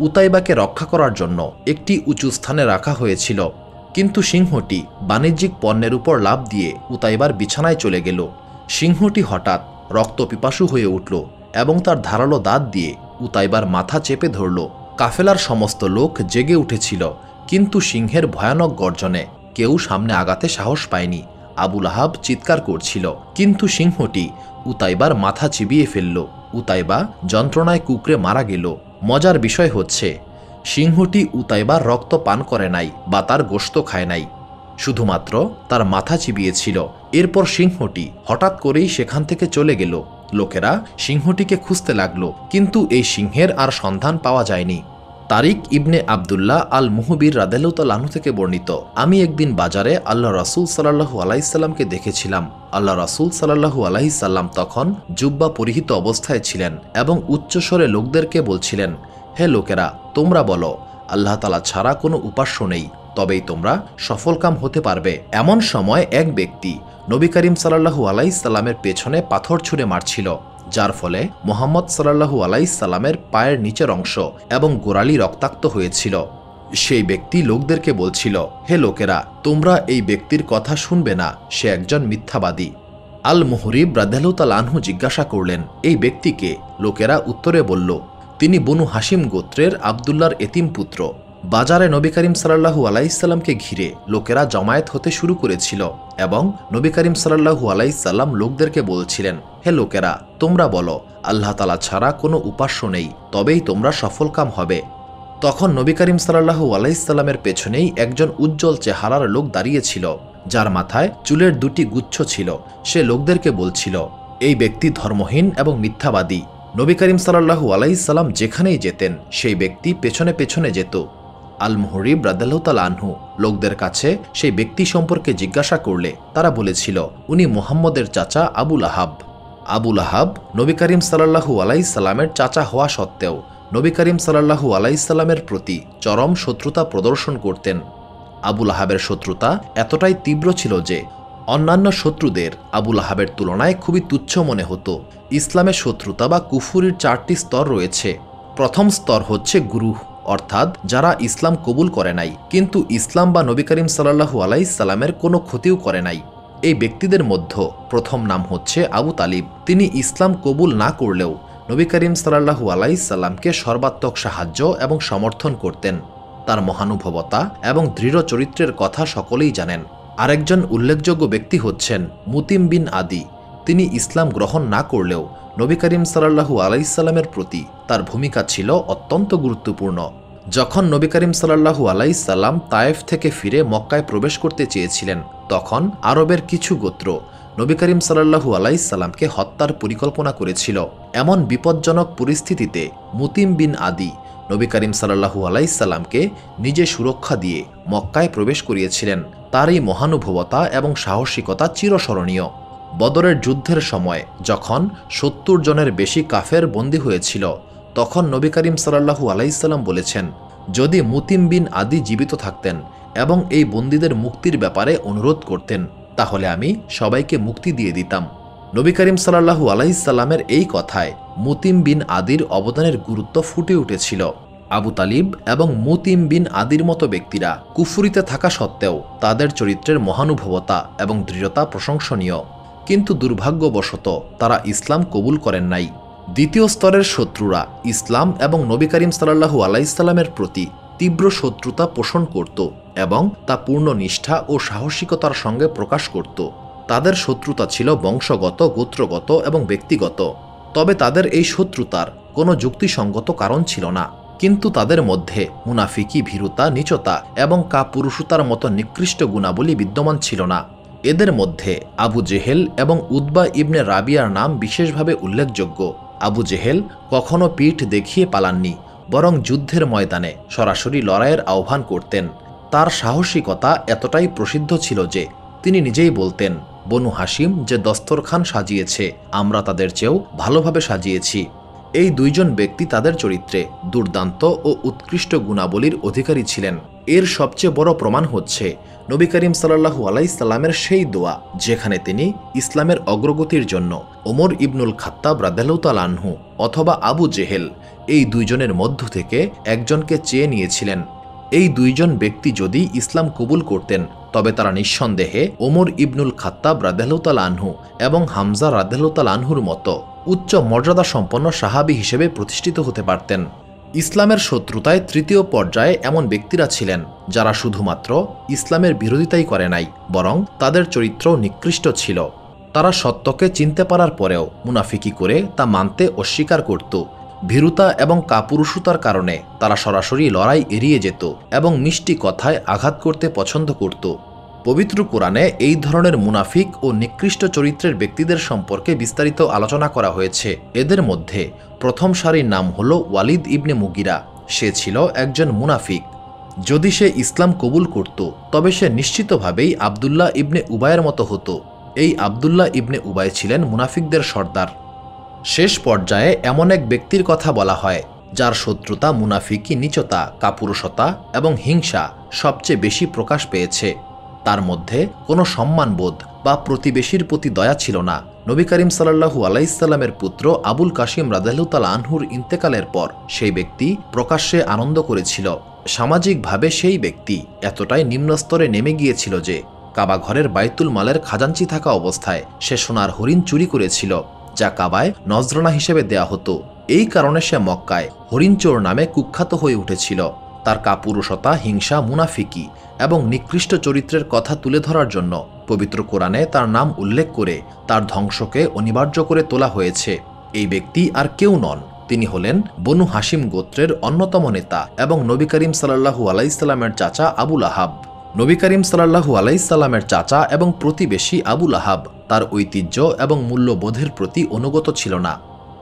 উতাইবাকে রক্ষা করার জন্য একটি উঁচু স্থানে রাখা হয়েছিল। কিন্তু সিংহটি বাণিজ্যিক পণ্যের উপর লাভ দিয়ে উতাইবার বিছানায় চলে গেল। সিংহটি হঠাৎ রক্তপিপাসু হয়ে উঠল এবং তার ধারালো দাঁত দিয়ে উতাইবার মাথা চেপে ধরল। কাফেলার সমস্ত লোক জেগে উঠেছিল, কিন্তু সিংহের ভয়ানক গর্জনে কেউ সামনে আগাতে সাহস পায়নি। আবুল আহাব চিৎকার করছিল, কিন্তু সিংহটি উতাইবার মাথা চিবিয়ে ফেলল। উতাইবা যন্ত্রণায় কুকরে মারা গেল। মজার বিষয় হচ্ছে, সিংহটি উতাইবার রক্ত পান করে নাই বা তার গোস্ত খায় নাই। শুধুমাত্র তার মাথা চিবিয়েছিল। এরপর সিংহটি হঠাৎ করেই সেখান থেকে চলে গেল। লোকেরা সিংহটিকে খুঁজতে লাগল, কিন্তু এই সিংহের আর সন্ধান পাওয়া যায়নি। তারিক ইবনে আবদুল্লাহ আল মুহবির রাদেলুতালাহু থেকে বর্ণিত, আমি একদিন বাজারে আল্লাহ রাসুল সাল্লাহু আলাইসাল্লামকে দেখেছিলাম। আল্লাহ রাসুল সাল্লাহু আলাইসাল্লাম তখন জুব্বা পরিহিত অবস্থায় ছিলেন এবং উচ্চস্বরে লোকদেরকে বলছিলেন, হে লোকেরা, তোমরা বলো, আল্লাহ তালা ছাড়া কোনো উপাস্য নেই, তবেই তোমরা সফলকাম হতে পারবে। এমন সময় এক ব্যক্তি নবী করিম সাল্লাহু আলাইসাল্লামের পেছনে পাথর ছুঁড়ে মারছিল। যার ফলে মোহাম্মদ সাল্লাহু আলাইসাল্লামের পায়ের নিচের অংশ এবং গোড়ালি রক্তাক্ত হয়েছিল। সেই ব্যক্তি লোকদেরকে বলছিল, হে লোকেরা, তোমরা এই ব্যক্তির কথা শুনবে না, সে একজন মিথ্যাবাদী। আল মুহরিব রাদেলুতাল আনহু জিজ্ঞাসা করলেন, এই ব্যক্তিকে লোকেরা উত্তরে বলল, তিনি বনু হাসিম গোত্রের আবদুল্লার এতিম পুত্র। বাজারে নবী করিম সাল্লাহু আলাইসাল্লামকে ঘিরে লোকেরা জমায়েত হতে শুরু করেছিল এবং নবী করিম সাল্লাহু আলাইসাল্লাম লোকদেরকে বলছিলেন, হে লোকেরা, তোমরা বলো, আল্লাহ তালা ছাড়া কোনো উপাস্য নেই, তবেই তোমরা সফলকাম হবে। তখন নবী করিম সাল্লাহু আলাইসাল্লামের পেছনেই একজন উজ্জ্বল চেহারার লোক দাঁড়িয়েছিল, যার মাথায় চুলের দুটি গুচ্ছ ছিল। সে লোকদেরকে বলছিল, এই ব্যক্তি ধর্মহীন এবং মিথ্যাবাদী। নবী করিম সাল্লাহু আলাইসাল্লাম যেখানেই যেতেন, সেই ব্যক্তি পেছনে পেছনে যেত। আল মুহরিব রাদাল্লাহতাল আনহু লোকদের কাছে সেই ব্যক্তি সম্পর্কে জিজ্ঞাসা করলে তারা বলেছিল, উনি মোহাম্মদের চাচা আবুল আহাব আবুল আহাব নবী করিম সাল্লাহু আলাইসাল্লামের চাচা হওয়া সত্ত্বেও নবী করিম সাল্লাহু আলাইসাল্লামের প্রতি চরম শত্রুতা প্রদর্শন করতেন। আবুল আহাবের শত্রুতা এতটাই তীব্র ছিল যে অন্যান্য শত্রুদের আবুল আহাবের তুলনায় খুবই তুচ্ছ মনে হতো। ইসলামের শত্রুতা বা কুফুরির চারটি স্তর রয়েছে। প্রথম স্তর হচ্ছে গুরুহ। অর্থাৎ যারা ইসলাম কবুল করে নাই, কিন্তু ইসলাম বা নবী করিম সাল্লাহু আলাইসাল্লামের কোনো ক্ষতিও করে নাই। এই ব্যক্তিদের মধ্য প্রথম নাম হচ্ছে আবু তালিব। তিনি ইসলাম কবুল না করলেও নবী করিম সাল্লাহু আলাইসাল্লামকে সর্বাত্মক সাহায্য এবং সমর্থন করতেন। তার মহানুভবতা এবং দৃঢ় চরিত্রের কথা সকলেই জানেন। আরেকজন উল্লেখযোগ্য ব্যক্তি হচ্ছেন মুতিম বিন আদি। তিনি ইসলাম গ্রহণ না করলেও নবী করিম সাল্লাহু আলাইসাল্লামের প্রতি তার ভূমিকা ছিল অত্যন্ত গুরুত্বপূর্ণ। যখন নবী করিম সাল্লাহু আলাইসাল্লাম তায়েফ থেকে ফিরে মক্কায় প্রবেশ করতে চেয়েছিলেন, তখন আরবের কিছু গোত্র নবী করিম সাল্লাহু আলাইসাল্লামকে হত্যার পরিকল্পনা করেছিল। এমন বিপজ্জনক পরিস্থিতিতে মুতিম বিন আদি নবী করিম সাল্লাহু আলাইসাল্লামকে নিজে সুরক্ষা দিয়ে মক্কায় প্রবেশ করিয়েছিলেন। তার এই মহানুভবতা এবং সাহসিকতা চিরস্মরণীয়। বদরের যুদ্ধের সময় যখন সত্তর জনের বেশি কাফের বন্দী হয়েছিল, তখন নবী করিম সাল্লাহু আলাইসাল্লাম বলেছেন, যদি মুতিম বিন আদি জীবিত থাকতেন এবং এই বন্দীদের মুক্তির ব্যাপারে অনুরোধ করতেন, তাহলে আমি সবাইকে মুক্তি দিয়ে দিতাম। নবী করিম সাল্লাহু আলাইসাল্লামের এই কথায় মুতিম বিন আদির অবদানের গুরুত্ব ফুটে উঠেছিল। আবু তালিব এবং মুতিম বিন আদির মতো ব্যক্তিরা কুফুরিতে থাকা সত্ত্বেও তাদের চরিত্রের মহানুভবতা এবং দৃঢ়তা প্রশংসনীয়। কিন্তু দুর্ভাগ্যবশত তারা ইসলাম কবুল করেন নাই। দ্বিতীয় স্তরের শত্রুরা ইসলাম এবং নবী করিম সাল্লাহু আলাইসাল্লামের প্রতি তীব্র শত্রুতা পোষণ করত এবং তা পূর্ণ নিষ্ঠা ও সাহসিকতার সঙ্গে প্রকাশ করত। তাদের শত্রুতা ছিল বংশগত, গোত্রগত এবং ব্যক্তিগত। তবে তাদের এই শত্রুতার কোনো যুক্তিসঙ্গত কারণ ছিল না। কিন্তু তাদের মধ্যে মুনাফিকি, ভীরুতা, নিচতা এবং কাপুরুষতার মতো নিকৃষ্ট গুণাবলী বিদ্যমান ছিল না। এদের মধ্যে আবু জেহেল এবং উদ্বা ইবনে রাবিয়ার নাম বিশেষভাবে উল্লেখযোগ্য। আবু জেহেল কখনো পিঠ দেখিয়ে পালাননি, বরং যুদ্ধের ময়দানে সরাসরি লড়াইয়ের আহ্বান করতেন। তার সাহসিকতা এতটাই প্রসিদ্ধ ছিল যে তিনি নিজেই বলতেন, বনু হাসিম যে দস্তরখান সাজিয়েছে, আমরা তাদের চেয়েও ভালোভাবে সাজিয়েছি। এই দুইজন ব্যক্তি তাদের চরিত্রে দুর্দান্ত ও উৎকৃষ্ট গুণাবলীর অধিকারী ছিলেন। এর সবচেয়ে বড় প্রমাণ হচ্ছে নবী করিম সাল্লাহু আলাইসাল্লামের সেই দোয়া, যেখানে তিনি ইসলামের অগ্রগতির জন্য ওমর ইবনুল খাত্তাব রাদেলতাল আনহু অথবা আবু জেহেল এই দুইজনের মধ্য থেকে একজনকে চেয়ে নিয়েছিলেন। এই দুইজন ব্যক্তি যদি ইসলাম কবুল করতেন, তবে তারা নিঃসন্দেহে ওমর ইবনুল খাত্তাব রাদেহতাল আনহু এবং হামজা রাদেহতাল আনহুর মতো উচ্চ মর্যাদা সম্পন্ন সাহাবি হিসেবে প্রতিষ্ঠিত হতে পারতেন। ইসলামের শত্রুতায় তৃতীয় পর্যায়ে এমন ব্যক্তিরা ছিলেন, যারা শুধুমাত্র ইসলামের বিরোধিতাই করে নাই, বরং তাদের চরিত্র নিকৃষ্ট ছিল। তারা সত্যকে চিনতে পারার পরেও মুনাফিকি করে তা মানতে অস্বীকার করত। ভীরুতা এবং কাপুরুষতার কারণে তারা সরাসরি লড়াই এড়িয়ে যেত এবং মিষ্টি কথায় আঘাত করতে পছন্দ করত। পবিত্র কোরআনে এই ধরনের মুনাফিক ও নিকৃষ্ট চরিত্রের ব্যক্তিদের সম্পর্কে বিস্তারিত আলোচনা করা হয়েছে। এদের মধ্যে প্রথম সারির নাম হল ওয়ালিদ ইবনে মুগিরা। সে ছিল একজন মুনাফিক। যদি সে ইসলাম কবুল করত, তবে সে নিশ্চিতভাবেই আবদুল্লাহ ইবনে উবায়ের মতো হতো। এই আবদুল্লাহ ইবনে উবায় ছিলেন মুনাফিকদের সর্দার। শেষ পর্যায়ে এমন এক ব্যক্তির কথা বলা হয়, যার শত্রুতা মুনাফিকি নিচতা, কাপুরুষতা এবং হিংসা সবচেয়ে বেশি প্রকাশ পেয়েছে। তার মধ্যে কোনো সম্মানবোধ বা প্রতিবেশীর প্রতি দয়া ছিল না। নবী করিম সাল্লাহু আলাইসাল্লামের পুত্র আবুল কাশিম রাজাহুতাল আনহুর ইন্তেকালের পর সেই ব্যক্তি প্রকাশ্যে আনন্দ করেছিল। সামাজিকভাবে সেই ব্যক্তি এতটাই নিম্নস্তরে নেমে গিয়েছিল যে, কাবা ঘরের বাইতুল মালের খাজাঞ্চি থাকা অবস্থায় সে সোনার হরিণ চুরি করেছিল, যা কাবায় নজরানা হিসেবে দেয়া হতো। এই কারণে সে মক্কায় হরিণচোর নামে কুখ্যাত হয়ে উঠেছিল। তার কাপুরুষতা, হিংসা, মুনাফিকি এবং নিকৃষ্ট চরিত্রের কথা তুলে ধরার জন্য পবিত্র কোরআনে তার নাম উল্লেখ করে তার ধ্বংসকে অনিবার্য করে তোলা হয়েছে। এই ব্যক্তি আর কেউ নন। তিনি হলেন বনু হাসিম গোত্রের অন্যতম নেতা এবং নবী করিম সাল্লাহু আলাইসাল্লামের চাচা আবুল আহাব নবী করিম সাল্লাহু আলাইসাল্লামের চাচা এবং প্রতিবেশী আবুল আহাব তার ঐতিহ্য এবং মূল্যবোধের প্রতি অনুগত ছিল না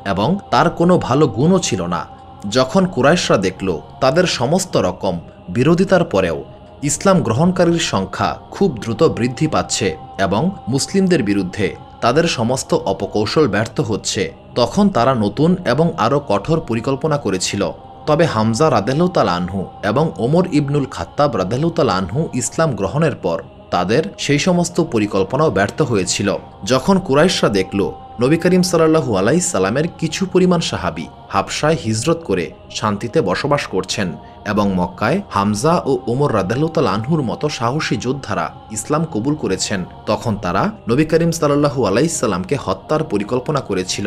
এবং তার কোনো ভালো গুণও ছিল না। যখন কুরাইশরা দেখল তাদের সমস্ত রকম বিরোধিতার পরেও ইসলাম গ্রহণকারীর সংখ্যা খুব দ্রুত বৃদ্ধি পাচ্ছে এবং মুসলিমদের বিরুদ্ধে তাদের সমস্ত অপকৌশল ব্যর্থ হচ্ছে, তখন তারা নতুন এবং আরও কঠোর পরিকল্পনা করেছিল। তবে হামজা রাদেলুতাল আনহু এবং ওমর ইবনুল খাত্তাব রাদেলুতাল আনহু ইসলাম গ্রহণের পর তাদের সেই সমস্ত পরিকল্পনাও ব্যর্থ হয়েছিল। যখন কুরাইশরা দেখল, নবী করিম সাল্লাহু আলাই সালামের কিছু পরিমাণ সাহাবি হাবসায় হিজরত করে শান্তিতে বসবাস করছেন এবং মক্কায় হামজা ও ওমর রাদালুতাল আনহুর মতো সাহসী যোদ্ধারা ইসলাম কবুল করেছেন, তখন তারা নবী করিম সাল্লাহু আলাইসাল্লামকে হত্যার পরিকল্পনা করেছিল।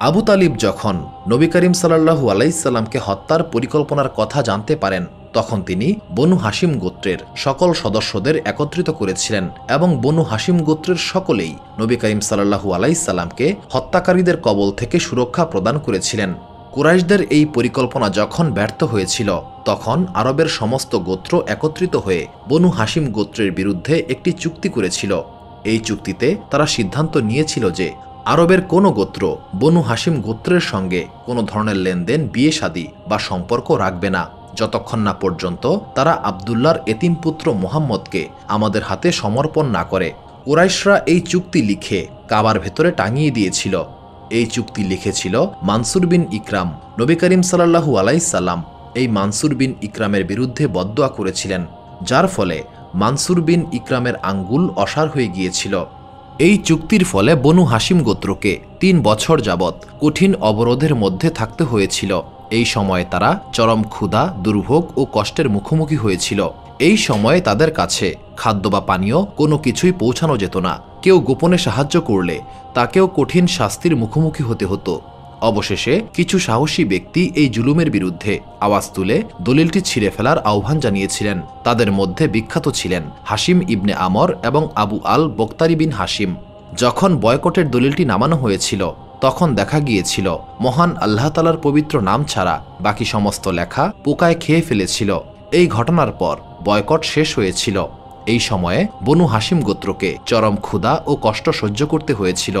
আবু তালিব যখন নবী করিম সাল্লাহু আলাইসাল্লামকে হত্যার পরিকল্পনার কথা জানতে পারেন তখন তিনি বনু হাসিম গোত্রের সকল সদস্যদের একত্রিত করেছিলেন এবং বনু হাসিম গোত্রের সকলেই নবী করিম সাল্লাহু আলাইসাল্লামকে হত্যাকারীদের কবল থেকে সুরক্ষা প্রদান করেছিলেন। কুরাইশদের এই পরিকল্পনা যখন ব্যর্থ হয়েছিল, তখন আরবের সমস্ত গোত্র একত্রিত হয়ে বনু হাসিম গোত্রের বিরুদ্ধে একটি চুক্তি করেছিল। এই চুক্তিতে তারা সিদ্ধান্ত নিয়েছিল যে আরবের কোনো গোত্র বনু হাসিম গোত্রের সঙ্গে কোনো ধরনের লেনদেন, বিয়ে, শাদী বা সম্পর্ক রাখবে না। যতক্ষণ না পর্যন্ত তারা আবদুল্লার এতিম পুত্র মোহাম্মদকে আমাদের হাতে সমর্পণ না করে। কুরাইশরা এই চুক্তি লিখে কাবার ভেতরে টাঙিয়ে দিয়েছিল। এই চুক্তি লিখেছিল মানসুর বিন ইকরাম, নবী করিম সাল্লাহু আলাইসাল্লাম এই মানসুর বিন ইকরামের বিরুদ্ধে বদোয়া করেছিলেন, যার ফলে মানসুর বিন ইকরামের আঙ্গুল অসার হয়ে গিয়েছিল। এই চুক্তির ফলে বনু হাসিম গোত্রকে তিন বছর যাবৎ কঠিন অবরোধের মধ্যে থাকতে হয়েছিল। এই সময়ে তারা চরম ক্ষুধা, দুর্ভোগ ও কষ্টের মুখোমুখি হয়েছিল। এই সময়ে তাদের কাছে খাদ্য বা পানীয় কোনো কিছুই পৌঁছানো যেত না। কেউ গোপনে সাহায্য করলে তাকেও কঠিন শাস্তির মুখোমুখি হতে হতো। অবশেষে কিছু সাহসী ব্যক্তি এই জুলুমের বিরুদ্ধে আওয়াজ তুলে দলিলটি ছিঁড়ে ফেলার আহ্বান জানিয়েছিলেন। তাদের মধ্যে বিখ্যাত ছিলেন হাসিম ইবনে আমর এবং আবু আল বক্তারি বিন হাসিম যখন বয়কটের দলিলটি নামানো হয়েছিল, তখন দেখা গিয়েছিল, মহান আল্লাহ তালার পবিত্র নাম ছাড়া বাকি সমস্ত লেখা পোকায় খেয়ে ফেলেছিল। এই ঘটনার পর বয়কট শেষ হয়েছিল। এই সময়ে বনু হাসিম গোত্রকে চরম ক্ষুধা ও কষ্ট সহ্য করতে হয়েছিল।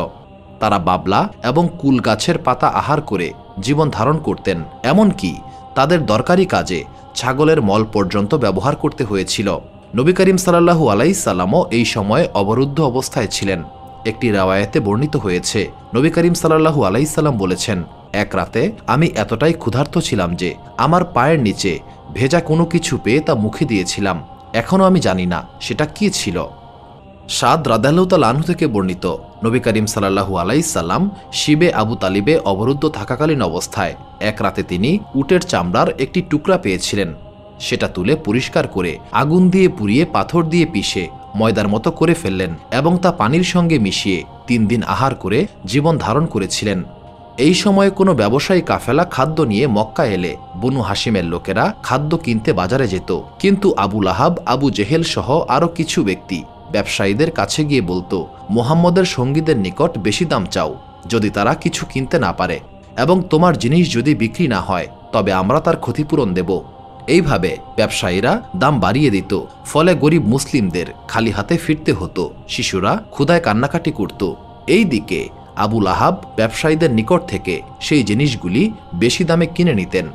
তারা বাবলা এবং কুল গাছের পাতা আহার করে জীবন ধারণ করতেন। এমনকি তাদের দরকারি কাজে ছাগলের মল পর্যন্ত ব্যবহার করতে হয়েছিল। নবী করিম সাল্লাহু আলাইসাল্লামও এই সময়ে অবরুদ্ধ অবস্থায় ছিলেন। একটি রাওয়ায়াতে বর্ণিত হয়েছে, নবী করিম সাল্লাহু আলাইসাল্লাম বলেছেন, এক রাতে আমি এতটাই ক্ষুধার্ত ছিলাম যে আমার পায়ের নিচে ভেজা কোনো কিছু পেয়ে তা মুখে দিয়েছিলাম। এখনও আমি জানি না সেটা কি ছিল। সাদ রাদাল্লাহতাল আনহু থেকে বর্ণিত নবী করিম সাল্লাহু আলাইসাল্লাম শিবে আবু তালিবে অবরুদ্ধ থাকাকালীন অবস্থায় এক রাতে তিনি উটের চামড়ার একটি টুকরা পেয়েছিলেন। সেটা তুলে পরিষ্কার করে আগুন দিয়ে পুড়িয়ে পাথর দিয়ে পিষে ময়দার মতো করে ফেললেন এবং তা পানির সঙ্গে মিশিয়ে তিন দিন আহার করে জীবন ধারণ করেছিলেন। এই সময়ে কোনো ব্যবসায়ী কাফেলা খাদ্য নিয়ে মক্কা এলে বনু হাসিমের লোকেরা খাদ্য কিনতে বাজারে যেত। কিন্তু আবু লাহাব, আবু জেহেল সহ আরও কিছু ব্যক্তি ব্যবসায়ীদের কাছে গিয়ে বলতো, মোহাম্মদের সঙ্গীদের নিকট বেশি দাম চাও, যদি তারা কিছু কিনতে না পারে। এবং তোমার জিনিস যদি বিক্রি না হয়, তবে আমরা তার ক্ষতিপূরণ দেব। এইভাবে ব্যবসায়ীরা দাম বাড়িয়ে দিত, ফলে গরিব মুসলিমদের খালি হাতে ফিরতে হতো, শিশুরা ক্ষুদায় কান্নাকাটি করত। এই দিকে আবুল আহাব ব্যবসায়ীদের নিকট থেকে সেই জিনিসগুলি বেশি দামে কিনে নিতেন।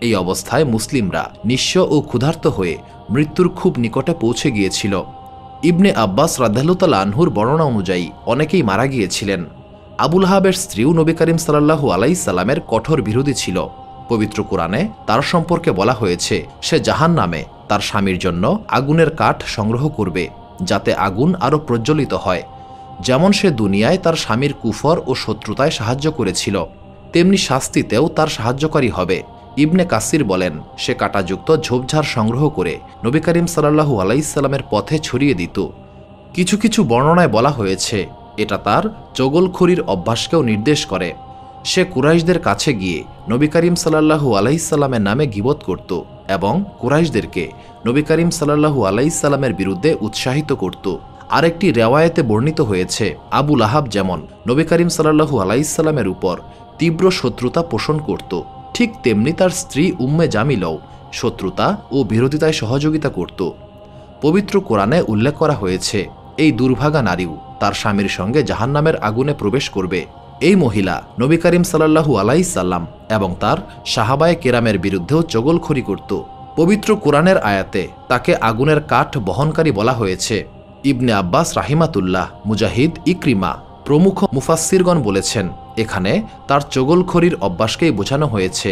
এই অবস্থায় মুসলিমরা নিঃস্ব ও ক্ষুধার্ত হয়ে মৃত্যুর খুব নিকটে পৌঁছে গিয়েছিল। ইবনে আব্বাস রাদ্দালুতাল আনহুর বর্ণনা অনুযায়ী অনেকেই মারা গিয়েছিলেন। আবুল হাবের স্ত্রীও নবী করিম সাল্লাহু আলাইসাল্লামের কঠোর বিরোধী ছিল। পবিত্র কোরআনে তার সম্পর্কে বলা হয়েছে, সে জাহান নামে তার স্বামীর জন্য আগুনের কাঠ সংগ্রহ করবে, যাতে আগুন আরও প্রজ্বলিত হয়। যেমন সে দুনিয়ায় তার স্বামীর কুফর ও শত্রুতায় সাহায্য করেছিল, তেমনি শাস্তিতেও তার সাহায্যকারী হবে। ইবনে কাসির বলেন, সে কাটাযুক্ত ঝোপঝাড় সংগ্রহ করে নবী করিম সাল্লাহু আলাইসাল্লামের পথে ছড়িয়ে দিত। কিছু কিছু বর্ণনায় বলা হয়েছে, এটা তার চগলখড়ির অভ্যাসকেও নির্দেশ করে। সে কুরাইশদের কাছে গিয়ে নবী করিম সাল্লাহু আলাইসাল্লামের নামে গিবত করত এবং কুরাইশদেরকে নবী করিম সাল্লাহু আলাইসাল্লামের বিরুদ্ধে উৎসাহিত করত। আরেকটি রেওয়ায়েতে বর্ণিত হয়েছে আবুল আহাব যেমন নবী করিম সাল্লাহু আলাইসাল্লামের উপর তীব্র শত্রুতা পোষণ করত। ঠিক তেমনি তার স্ত্রী উম্মে জামিলও শত্রুতা ও বিরোধিতায় সহযোগিতা করত। পবিত্র কোরআনে উল্লেখ করা হয়েছে, এই দুর্ভাগা নারীও তার স্বামীর সঙ্গে জাহান্নামের আগুনে প্রবেশ করবে। এই মহিলা নবী করিম সাল্লাহু আলাইসাল্লাম এবং তার সাহাবায় কেরামের বিরুদ্ধেও চগলখড়ি করত। পবিত্র কোরআনের আয়াতে তাকে আগুনের কাঠ বহনকারী বলা হয়েছে। ইবনে আব্বাস রাহিমাতুল্লাহ মুজাহিদ ইক্রিমা প্রমুখ মুফাসিরগণ বলেছেন এখানে তার চগলখড়ির অভ্যাসকেই বোঝানো হয়েছে।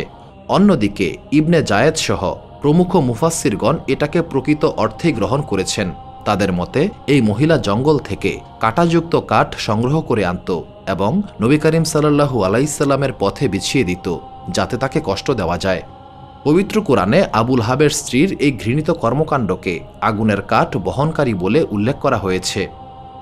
অন্যদিকে, ইবনে জায়েদ সহ প্রমুখ মুফাসিরগণ এটাকে প্রকৃত অর্থেই গ্রহণ করেছেন। তাদের মতে, এই মহিলা জঙ্গল থেকে কাটাযুক্ত কাঠ সংগ্রহ করে আনত এবং নবী করিম সাল্লাহু আলাইসাল্লামের পথে বিছিয়ে দিত, যাতে তাকে কষ্ট দেওয়া যায়। পবিত্র কোরআনে আবুল হাবের স্ত্রীর এই ঘৃণিত কর্মকাণ্ডকে আগুনের কাঠ বহনকারী বলে উল্লেখ করা হয়েছে।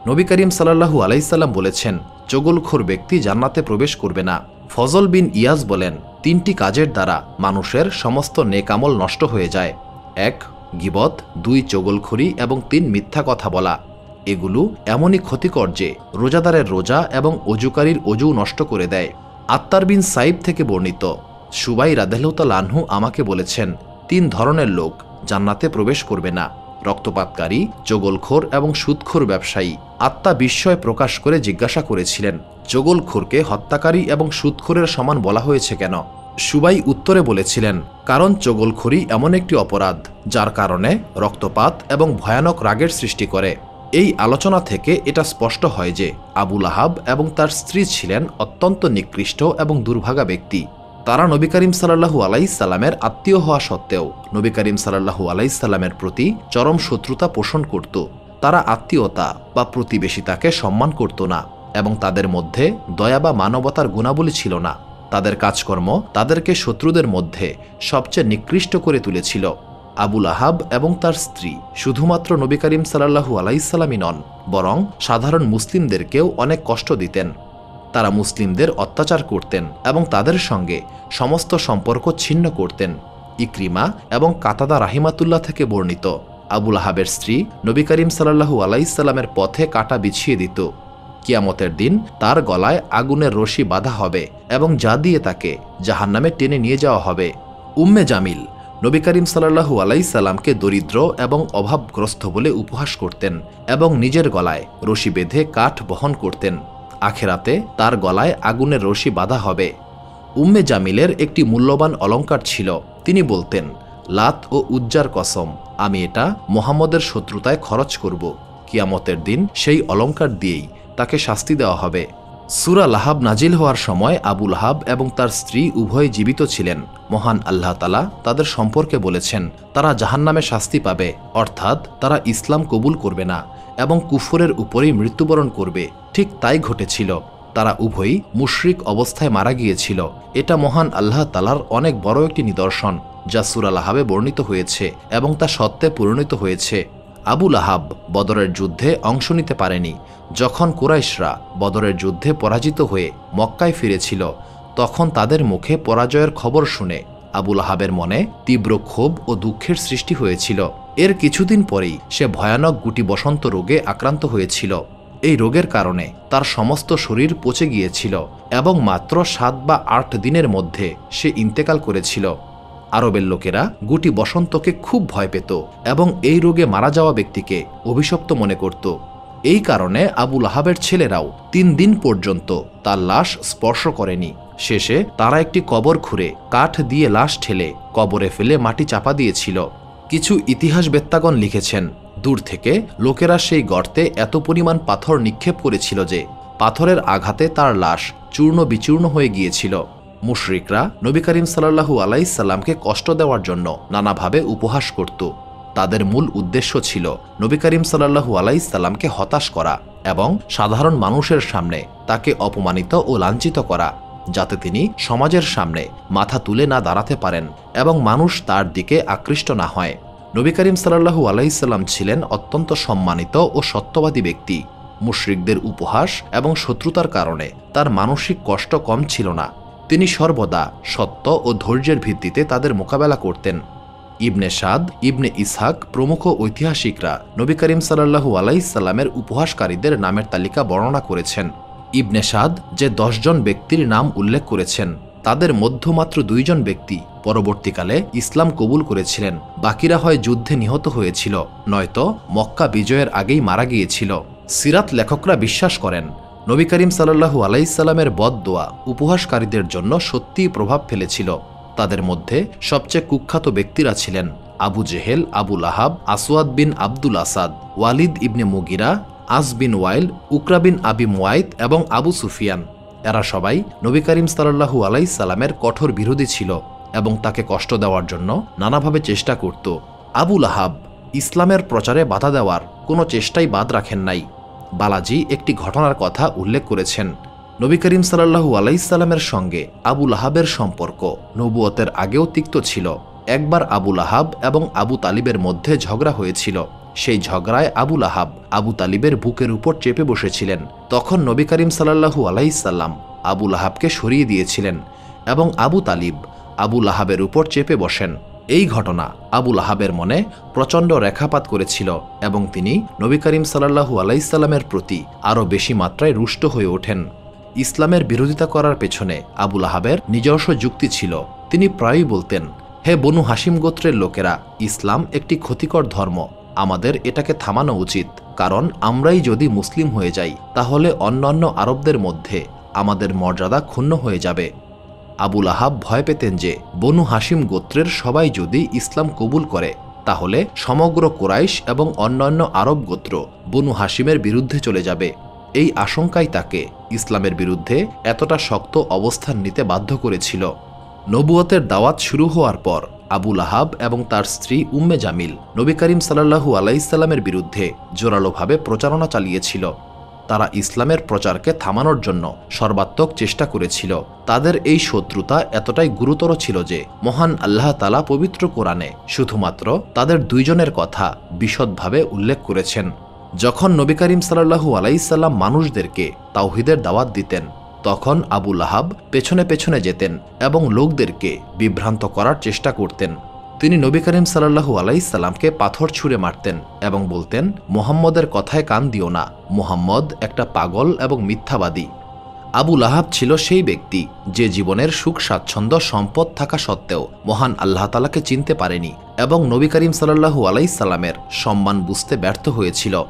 নবী করিম সাল্লাহু আলাইসাল্লাম বলেছেন চগলখোর ব্যক্তি জান্নাতে প্রবেশ করবে না। ফজল বিন ইয়াজ বলেন, তিনটি কাজের দ্বারা মানুষের সমস্ত নেকামল নষ্ট হয়ে যায়। এক, গিবত, দুই, চগলখড়ি এবং তিন, মিথ্যা কথা বলা। এগুলো এমনই ক্ষতিকর যে রোজাদারের রোজা এবং অজুকারীর অজু নষ্ট করে দেয়। আত্মার বিন সাইব থেকে বর্ণিত সুবাই রাদেহতালাহু আমাকে বলেছেন, তিন ধরনের লোক জান্নাতে প্রবেশ করবে না। রক্তপাতকারী চগলখোর এবং সুদখোর ব্যবসায়ী আত্মা বিস্ময় প্রকাশ করে জিজ্ঞাসা করেছিলেন চগলখোরকে হত্যাকারী এবং সুদখোরের সমান বলা হয়েছে কেন? সুবাই উত্তরে বলেছিলেন, কারণ চগলখড়ি এমন একটি অপরাধ, যার কারণে রক্তপাত এবং ভয়ানক রাগের সৃষ্টি করে। এই আলোচনা থেকে এটা স্পষ্ট হয় যে আবুল আহাব এবং তার স্ত্রী ছিলেন অত্যন্ত নিকৃষ্ট এবং দুর্ভাগা ব্যক্তি। তারা নবী করিম সাল্লাহু আলাইসাল্লামের আত্মীয় হওয়া সত্ত্বেও নবী করিম সাল্লাহু আলাইসাল্লামের প্রতি চরম শত্রুতা পোষণ করত। তারা আত্মীয়তা বা প্রতিবেশিতাকে সম্মান করত না এবং তাদের মধ্যে দয়া বা মানবতার গুণাবলী ছিল না। তাদের কাজকর্ম তাদেরকে শত্রুদের মধ্যে সবচেয়ে নিকৃষ্ট করে তুলেছিল। আবুল আহাব এবং তার স্ত্রী শুধুমাত্র নবী করিম সাল্লাহু আলাইসাল্লামই নন, বরং সাধারণ মুসলিমদেরকেও অনেক কষ্ট দিতেন। তারা মুসলিমদের অত্যাচার করতেন এবং তাদের সঙ্গে সমস্ত সম্পর্ক ছিন্ন করতেন। ইক্রিমা এবং কাতাদা রাহিমাতুল্লাহ থেকে বর্ণিত। আবুল আহাবের স্ত্রী নবী করিম সাল্লাহু আলাইসাল্লামের পথে কাটা বিছিয়ে দিত। কিয়ামতের দিন তার গলায় আগুনের রশি বাঁধা হবে এবং যা দিয়ে তাকে জাহান্নামে টেনে নিয়ে যাওয়া হবে। উম্মে জামিল নবী করিম সাল্লাহু আলাইসাল্লামকে দরিদ্র এবং অভাবগ্রস্ত বলে উপহাস করতেন এবং নিজের গলায় রশি বেঁধে কাঠ বহন করতেন। আখেরাতে তার গলায় আগুনের রশি বাঁধা হবে। উম্মে জামিলের একটি মূল্যবান অলঙ্কার ছিল। তিনি বলতেন, লাত ও উজ্জার কসম, আমি এটা মোহাম্মদের শত্রুতায় খরচ করব। কিয়ামতের দিন সেই অলঙ্কার দিয়েই তাকে শাস্তি দেওয়া হবে। সুরা লাহাব নাজিল হওয়ার সময় আবুল হাব এবং তার স্ত্রী উভয় জীবিত ছিলেন। মহান আল্লাহ তালা তাদের সম্পর্কে বলেছেন, তারা জাহান্নামে শাস্তি পাবে, অর্থাৎ তারা ইসলাম কবুল করবে না। এবং কুফরের উপরেই মৃত্যুবরণ করবে। ঠিক তাই ঘটেছিল। তারা উভয়ই মুশরিক অবস্থায় মারা গিয়েছিল। এটা মহান আল্লাহ তালার অনেক বড় একটি নিদর্শন, যা সুরা লাহাবে বর্ণিত হয়েছে এবং তা সত্ত্বে পরিণত হয়েছে। আবুল আহাব বদরের যুদ্ধে অংশ নিতে পারেনি। যখন কুরাইশরা বদরের যুদ্ধে পরাজিত হয়ে মক্কায় ফিরেছিল, তখন তাদের মুখে পরাজয়ের খবর শুনে আবুল আহাবের মনে তীব্র ক্ষোভ ও দুঃখের সৃষ্টি হয়েছিল। এর কিছুদিন পরেই সে ভয়ানক গুটি বসন্ত রোগে আক্রান্ত হয়েছিল। এই রোগের কারণে তার সমস্ত শরীর পচে গিয়েছিল এবং মাত্র সাত বা আট দিনের মধ্যে সে ইন্তেকাল করেছিল। আরবের লোকেরা গুটি বসন্তকে খুব ভয় পেত এবং এই রোগে মারা যাওয়া ব্যক্তিকে অভিশপ্ত মনে করত। এই কারণে আবুল আহাবের ছেলেরাও তিন দিন পর্যন্ত তার লাশ স্পর্শ করেনি। শেষে তারা একটি কবর খুঁড়ে কাঠ দিয়ে লাশ ঠেলে কবরে ফেলে মাটি চাপা দিয়েছিল। কিছু ইতিহাস বেত্তাগণ লিখেছেন, দূর থেকে লোকেরা সেই গর্তে এত পরিমাণ পাথর নিক্ষেপ করেছিল যে পাথরের আঘাতে তার লাশ চূর্ণ বিচূর্ণ হয়ে গিয়েছিল। মুশরিকরা নবী করিম সাল্লাহু আলাইসাল্লামকে কষ্ট দেওয়ার জন্য নানাভাবে উপহাস করত। তাদের মূল উদ্দেশ্য ছিল নবী করিম সাল্লাহু আলাইসাল্লামকে হতাশ করা এবং সাধারণ মানুষের সামনে তাকে অপমানিত ও লাঞ্ছিত করা। যাতে তিনি সমাজের সামনে মাথা তুলে না দাঁড়াতে পারেন এবং মানুষ তার দিকে আকৃষ্ট না হয়। নবী করিম সাল্লাহু আলাইসাল্লাম ছিলেন অত্যন্ত সম্মানিত ও সত্যবাদী ব্যক্তি। মুশরিকদের উপহাস এবং শত্রুতার কারণে তার মানসিক কষ্ট কম ছিল না। তিনি সর্বদা সত্য ও ধৈর্যের ভিত্তিতে তাদের মোকাবেলা করতেন। ইবনে সাদ, ইবনে ইসহাক প্রমুখ ঐতিহাসিকরা নবী করিম সাল্লাহু আলাইসাল্লামের উপহাসকারীদের নামের তালিকা বর্ণনা করেছেন। ইবনে সাদ যে দশজন ব্যক্তির নাম উল্লেখ করেছেন, তাদের মধ্য মাত্র দুইজন ব্যক্তি পরবর্তীকালে ইসলাম কবুল করেছিলেন। বাকিরা হয় যুদ্ধে নিহত হয়েছিল, নয়তো মক্কা বিজয়ের আগেই মারা গিয়েছিল। সিরাত লেখকরা বিশ্বাস করেন, নবী করিম সাল্লাহু আলাইসাল্লামের বদ দোয়া উপহাসকারীদের জন্য সত্যিই প্রভাব ফেলেছিল। তাদের মধ্যে সবচেয়ে কুখ্যাত ব্যক্তিরা ছিলেন আবু জেহেল আবুল আহাব আসওয়াদ বিন আব্দুল আসাদ, ওয়ালিদ ইবনে মুগিরা আস বিন ওয়াইল, উকরা বিন আবি মুয়াইত এবং আবু সুফিয়ান। এরা সবাই নবী করিম সাল্লাহু আলাইসাল্লামের কঠোর বিরোধী ছিল এবং তাকে কষ্ট দেওয়ার জন্য নানাভাবে চেষ্টা করত। আবু আহাব ইসলামের প্রচারে বাধা দেওয়ার কোনো চেষ্টাই বাদ রাখেন নাই। বালাজি একটি ঘটনার কথা উল্লেখ করেছেন। নবী করিম সাল্লাহু আলাইসাল্লামের সঙ্গে আবু আহাবের সম্পর্ক নবুয়তের আগেও তিক্ত ছিল। একবার আবুল আহাব এবং আবু তালিবের মধ্যে ঝগড়া হয়েছিল। সেই ঝগড়ায় আবুল আহাব আবু তালিবের বুকের উপর চেপে বসেছিলেন। তখন নবী করিম সাল্লাহু আলাইসাল্লাম আবুল আহাবকে সরিয়ে দিয়েছিলেন এবং আবু তালিব আবুল আহাবের উপর চেপে বসেন। এই ঘটনা আবুল আহাবের মনে প্রচণ্ড রেখাপাত করেছিল এবং তিনি নবী করিম সাল্লাহু আলাইসাল্লামের প্রতি আরও বেশি মাত্রায় রুষ্ট হয়ে ওঠেন। ইসলামের বিরোধিতা করার পেছনে আবুল আহাবের নিজস্ব যুক্তি ছিল। তিনি প্রায়ই বলতেন, হে বনু হাসিম গোত্রের লোকেরা, ইসলাম একটি ক্ষতিকর ধর্ম। আমাদের এটাকে থামানো উচিত, কারণ আমরাই যদি মুসলিম হয়ে যাই, তাহলে অন্যান্য আরবদের মধ্যে আমাদের মর্যাদা ক্ষুণ্ণ হয়ে যাবে। আবুল আহাব ভয় পেতেন যে বনু হাসিম গোত্রের সবাই যদি ইসলাম কবুল করে, তাহলে সমগ্র কোরাইশ এবং অন্যান্য আরব গোত্র বনু হাসিমের বিরুদ্ধে চলে যাবে। এই আশঙ্কাই তাকে ইসলামের বিরুদ্ধে এতটা শক্ত অবস্থান নিতে বাধ্য করেছিল। নবুয়তের দাওয়াত শুরু হওয়ার পর আবুল আহাব এবং তার স্ত্রী উম্মে জামিল নবী করিম সাল্লাহু আলাইসাল্লামের বিরুদ্ধে জোরালোভাবে প্রচারণা চালিয়েছিল। তারা ইসলামের প্রচারকে থামানোর জন্য সর্বাত্মক চেষ্টা করেছিল। তাদের এই শত্রুতা এতটাই গুরুতর ছিল যে মহান আল্লাহ তালা পবিত্র কোরআনে শুধুমাত্র তাদের দুইজনের কথা বিশদভাবে উল্লেখ করেছেন। যখন নবী করিম সাল্লাহু আলাইসাল্লাম মানুষদেরকে তাওহিদের দাওয়াত দিতেন তখন আবু আহাব পেছনে পেছনে যেতেন এবং লোকদেরকে বিভ্রান্ত করার চেষ্টা করতেন। তিনি নবী করিম সাল্লাহু আলাইসাল্লামকে পাথর ছুঁড়ে মারতেন এবং বলতেন, মোহাম্মদের কথায় কান দিও না। মোহাম্মদ একটা পাগল এবং মিথ্যাবাদী। আবু আহাব ছিল সেই ব্যক্তি যে জীবনের সুখ, স্বাচ্ছন্দ্য, সম্পদ থাকা সত্ত্বেও মহান আল্লাহ তালাকে চিনতে পারেনি এবং নবী করিম সাল্লাহু আলাইসাল্লামের সম্মান বুঝতে ব্যর্থ হয়েছিল।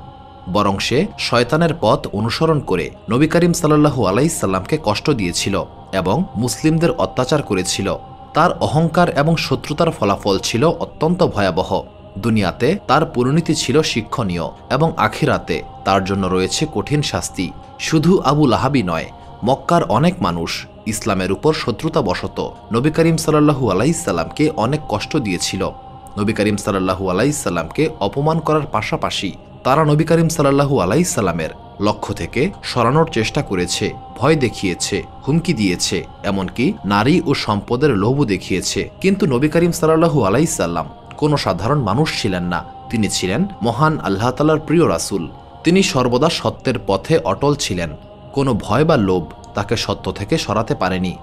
বরং সে শয়তানের পথ অনুসরণ করে নবী করিম সাল্লাহু আলাইসাল্লামকে কষ্ট দিয়েছিল এবং মুসলিমদের অত্যাচার করেছিল। তার অহংকার এবং শত্রুতার ফলাফল ছিল অত্যন্ত ভয়াবহ। দুনিয়াতে তার পরিণতি ছিল শিক্ষণীয় এবং আখিরাতে তার জন্য রয়েছে কঠিন শাস্তি। শুধু আবু লাহাবি নয়, মক্কার অনেক মানুষ ইসলামের উপর শত্রুতা বশত নবী করিম সাল্লাহু আলাইসাল্লামকে অনেক কষ্ট দিয়েছিল। নবী করিম সাল্লাহু আলাইসাল্লামকে অপমান করার পাশাপাশি তারা নবী করিম সাল্লাহু আলাইসাল্লামের লক্ষ্য থেকে সরানোর চেষ্টা করেছে, ভয় দেখিয়েছে, হুমকি দিয়েছে, এমনকি নারী ও সম্পদের লোভ দেখিয়েছে। কিন্তু নবী করিম সাল্লাহু আলাইসাল্লাম কোনো সাধারণ মানুষ ছিলেন না। তিনি ছিলেন মহান আল্লাহ তালার প্রিয় রাসুল। তিনি সর্বদা সত্যের পথে অটল ছিলেন। কোনো ভয় বা লোভ তাকে সত্য থেকে সরাতে পারেনি।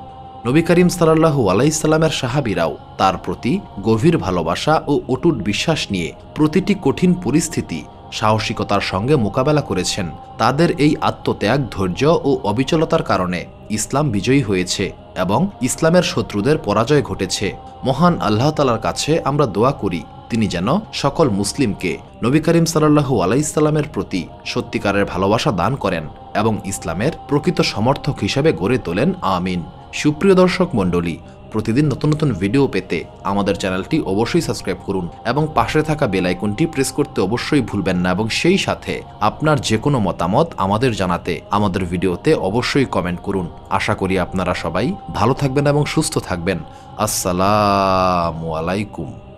নবী করিম সাল্লাহু আলাইসাল্লামের সাহাবিরাও তার প্রতি গভীর ভালোবাসা ও অটুট বিশ্বাস নিয়ে প্রতিটি কঠিন পরিস্থিতি সাহসিকতার সঙ্গে মোকাবেলা করেছেন। তাদের এই আত্মত্যাগ ধৈর্য ও অবিচলতার কারণে ইসলাম বিজয়ী হয়েছে এবং ইসলামের শত্রুদের পরাজয় ঘটেছে। মহান আল্লাহ তালার কাছে আমরা দোয়া করি, তিনি যেন সকল মুসলিমকে নবী করিম সাল্লাহু আলাইসাল্লামের প্রতি সত্যিকারের ভালোবাসা দান করেন এবং ইসলামের প্রকৃত সমর্থক হিসেবে গড়ে তোলেন। আমিন। সুপ্রিয় দর্শক মণ্ডলী প্রতিদিন নতুন নতুন ভিডিও পেতে আমাদের চ্যানেলটি অবশ্যই সাবস্ক্রাইব করুন এবং পাশে থাকা বেল আইকনটি প্রেস করতে অবশ্যই ভুলবেন না এবং সেই সাথে আপনার যে কোনো মতামত আমাদের জানাতে, আমাদের ভিডিওতে অবশ্যই কমেন্ট করুন। আশা করি আপনারা সবাই ভালো থাকবেন এবং সুস্থ থাকবেন। আসসালামু আলাইকুম।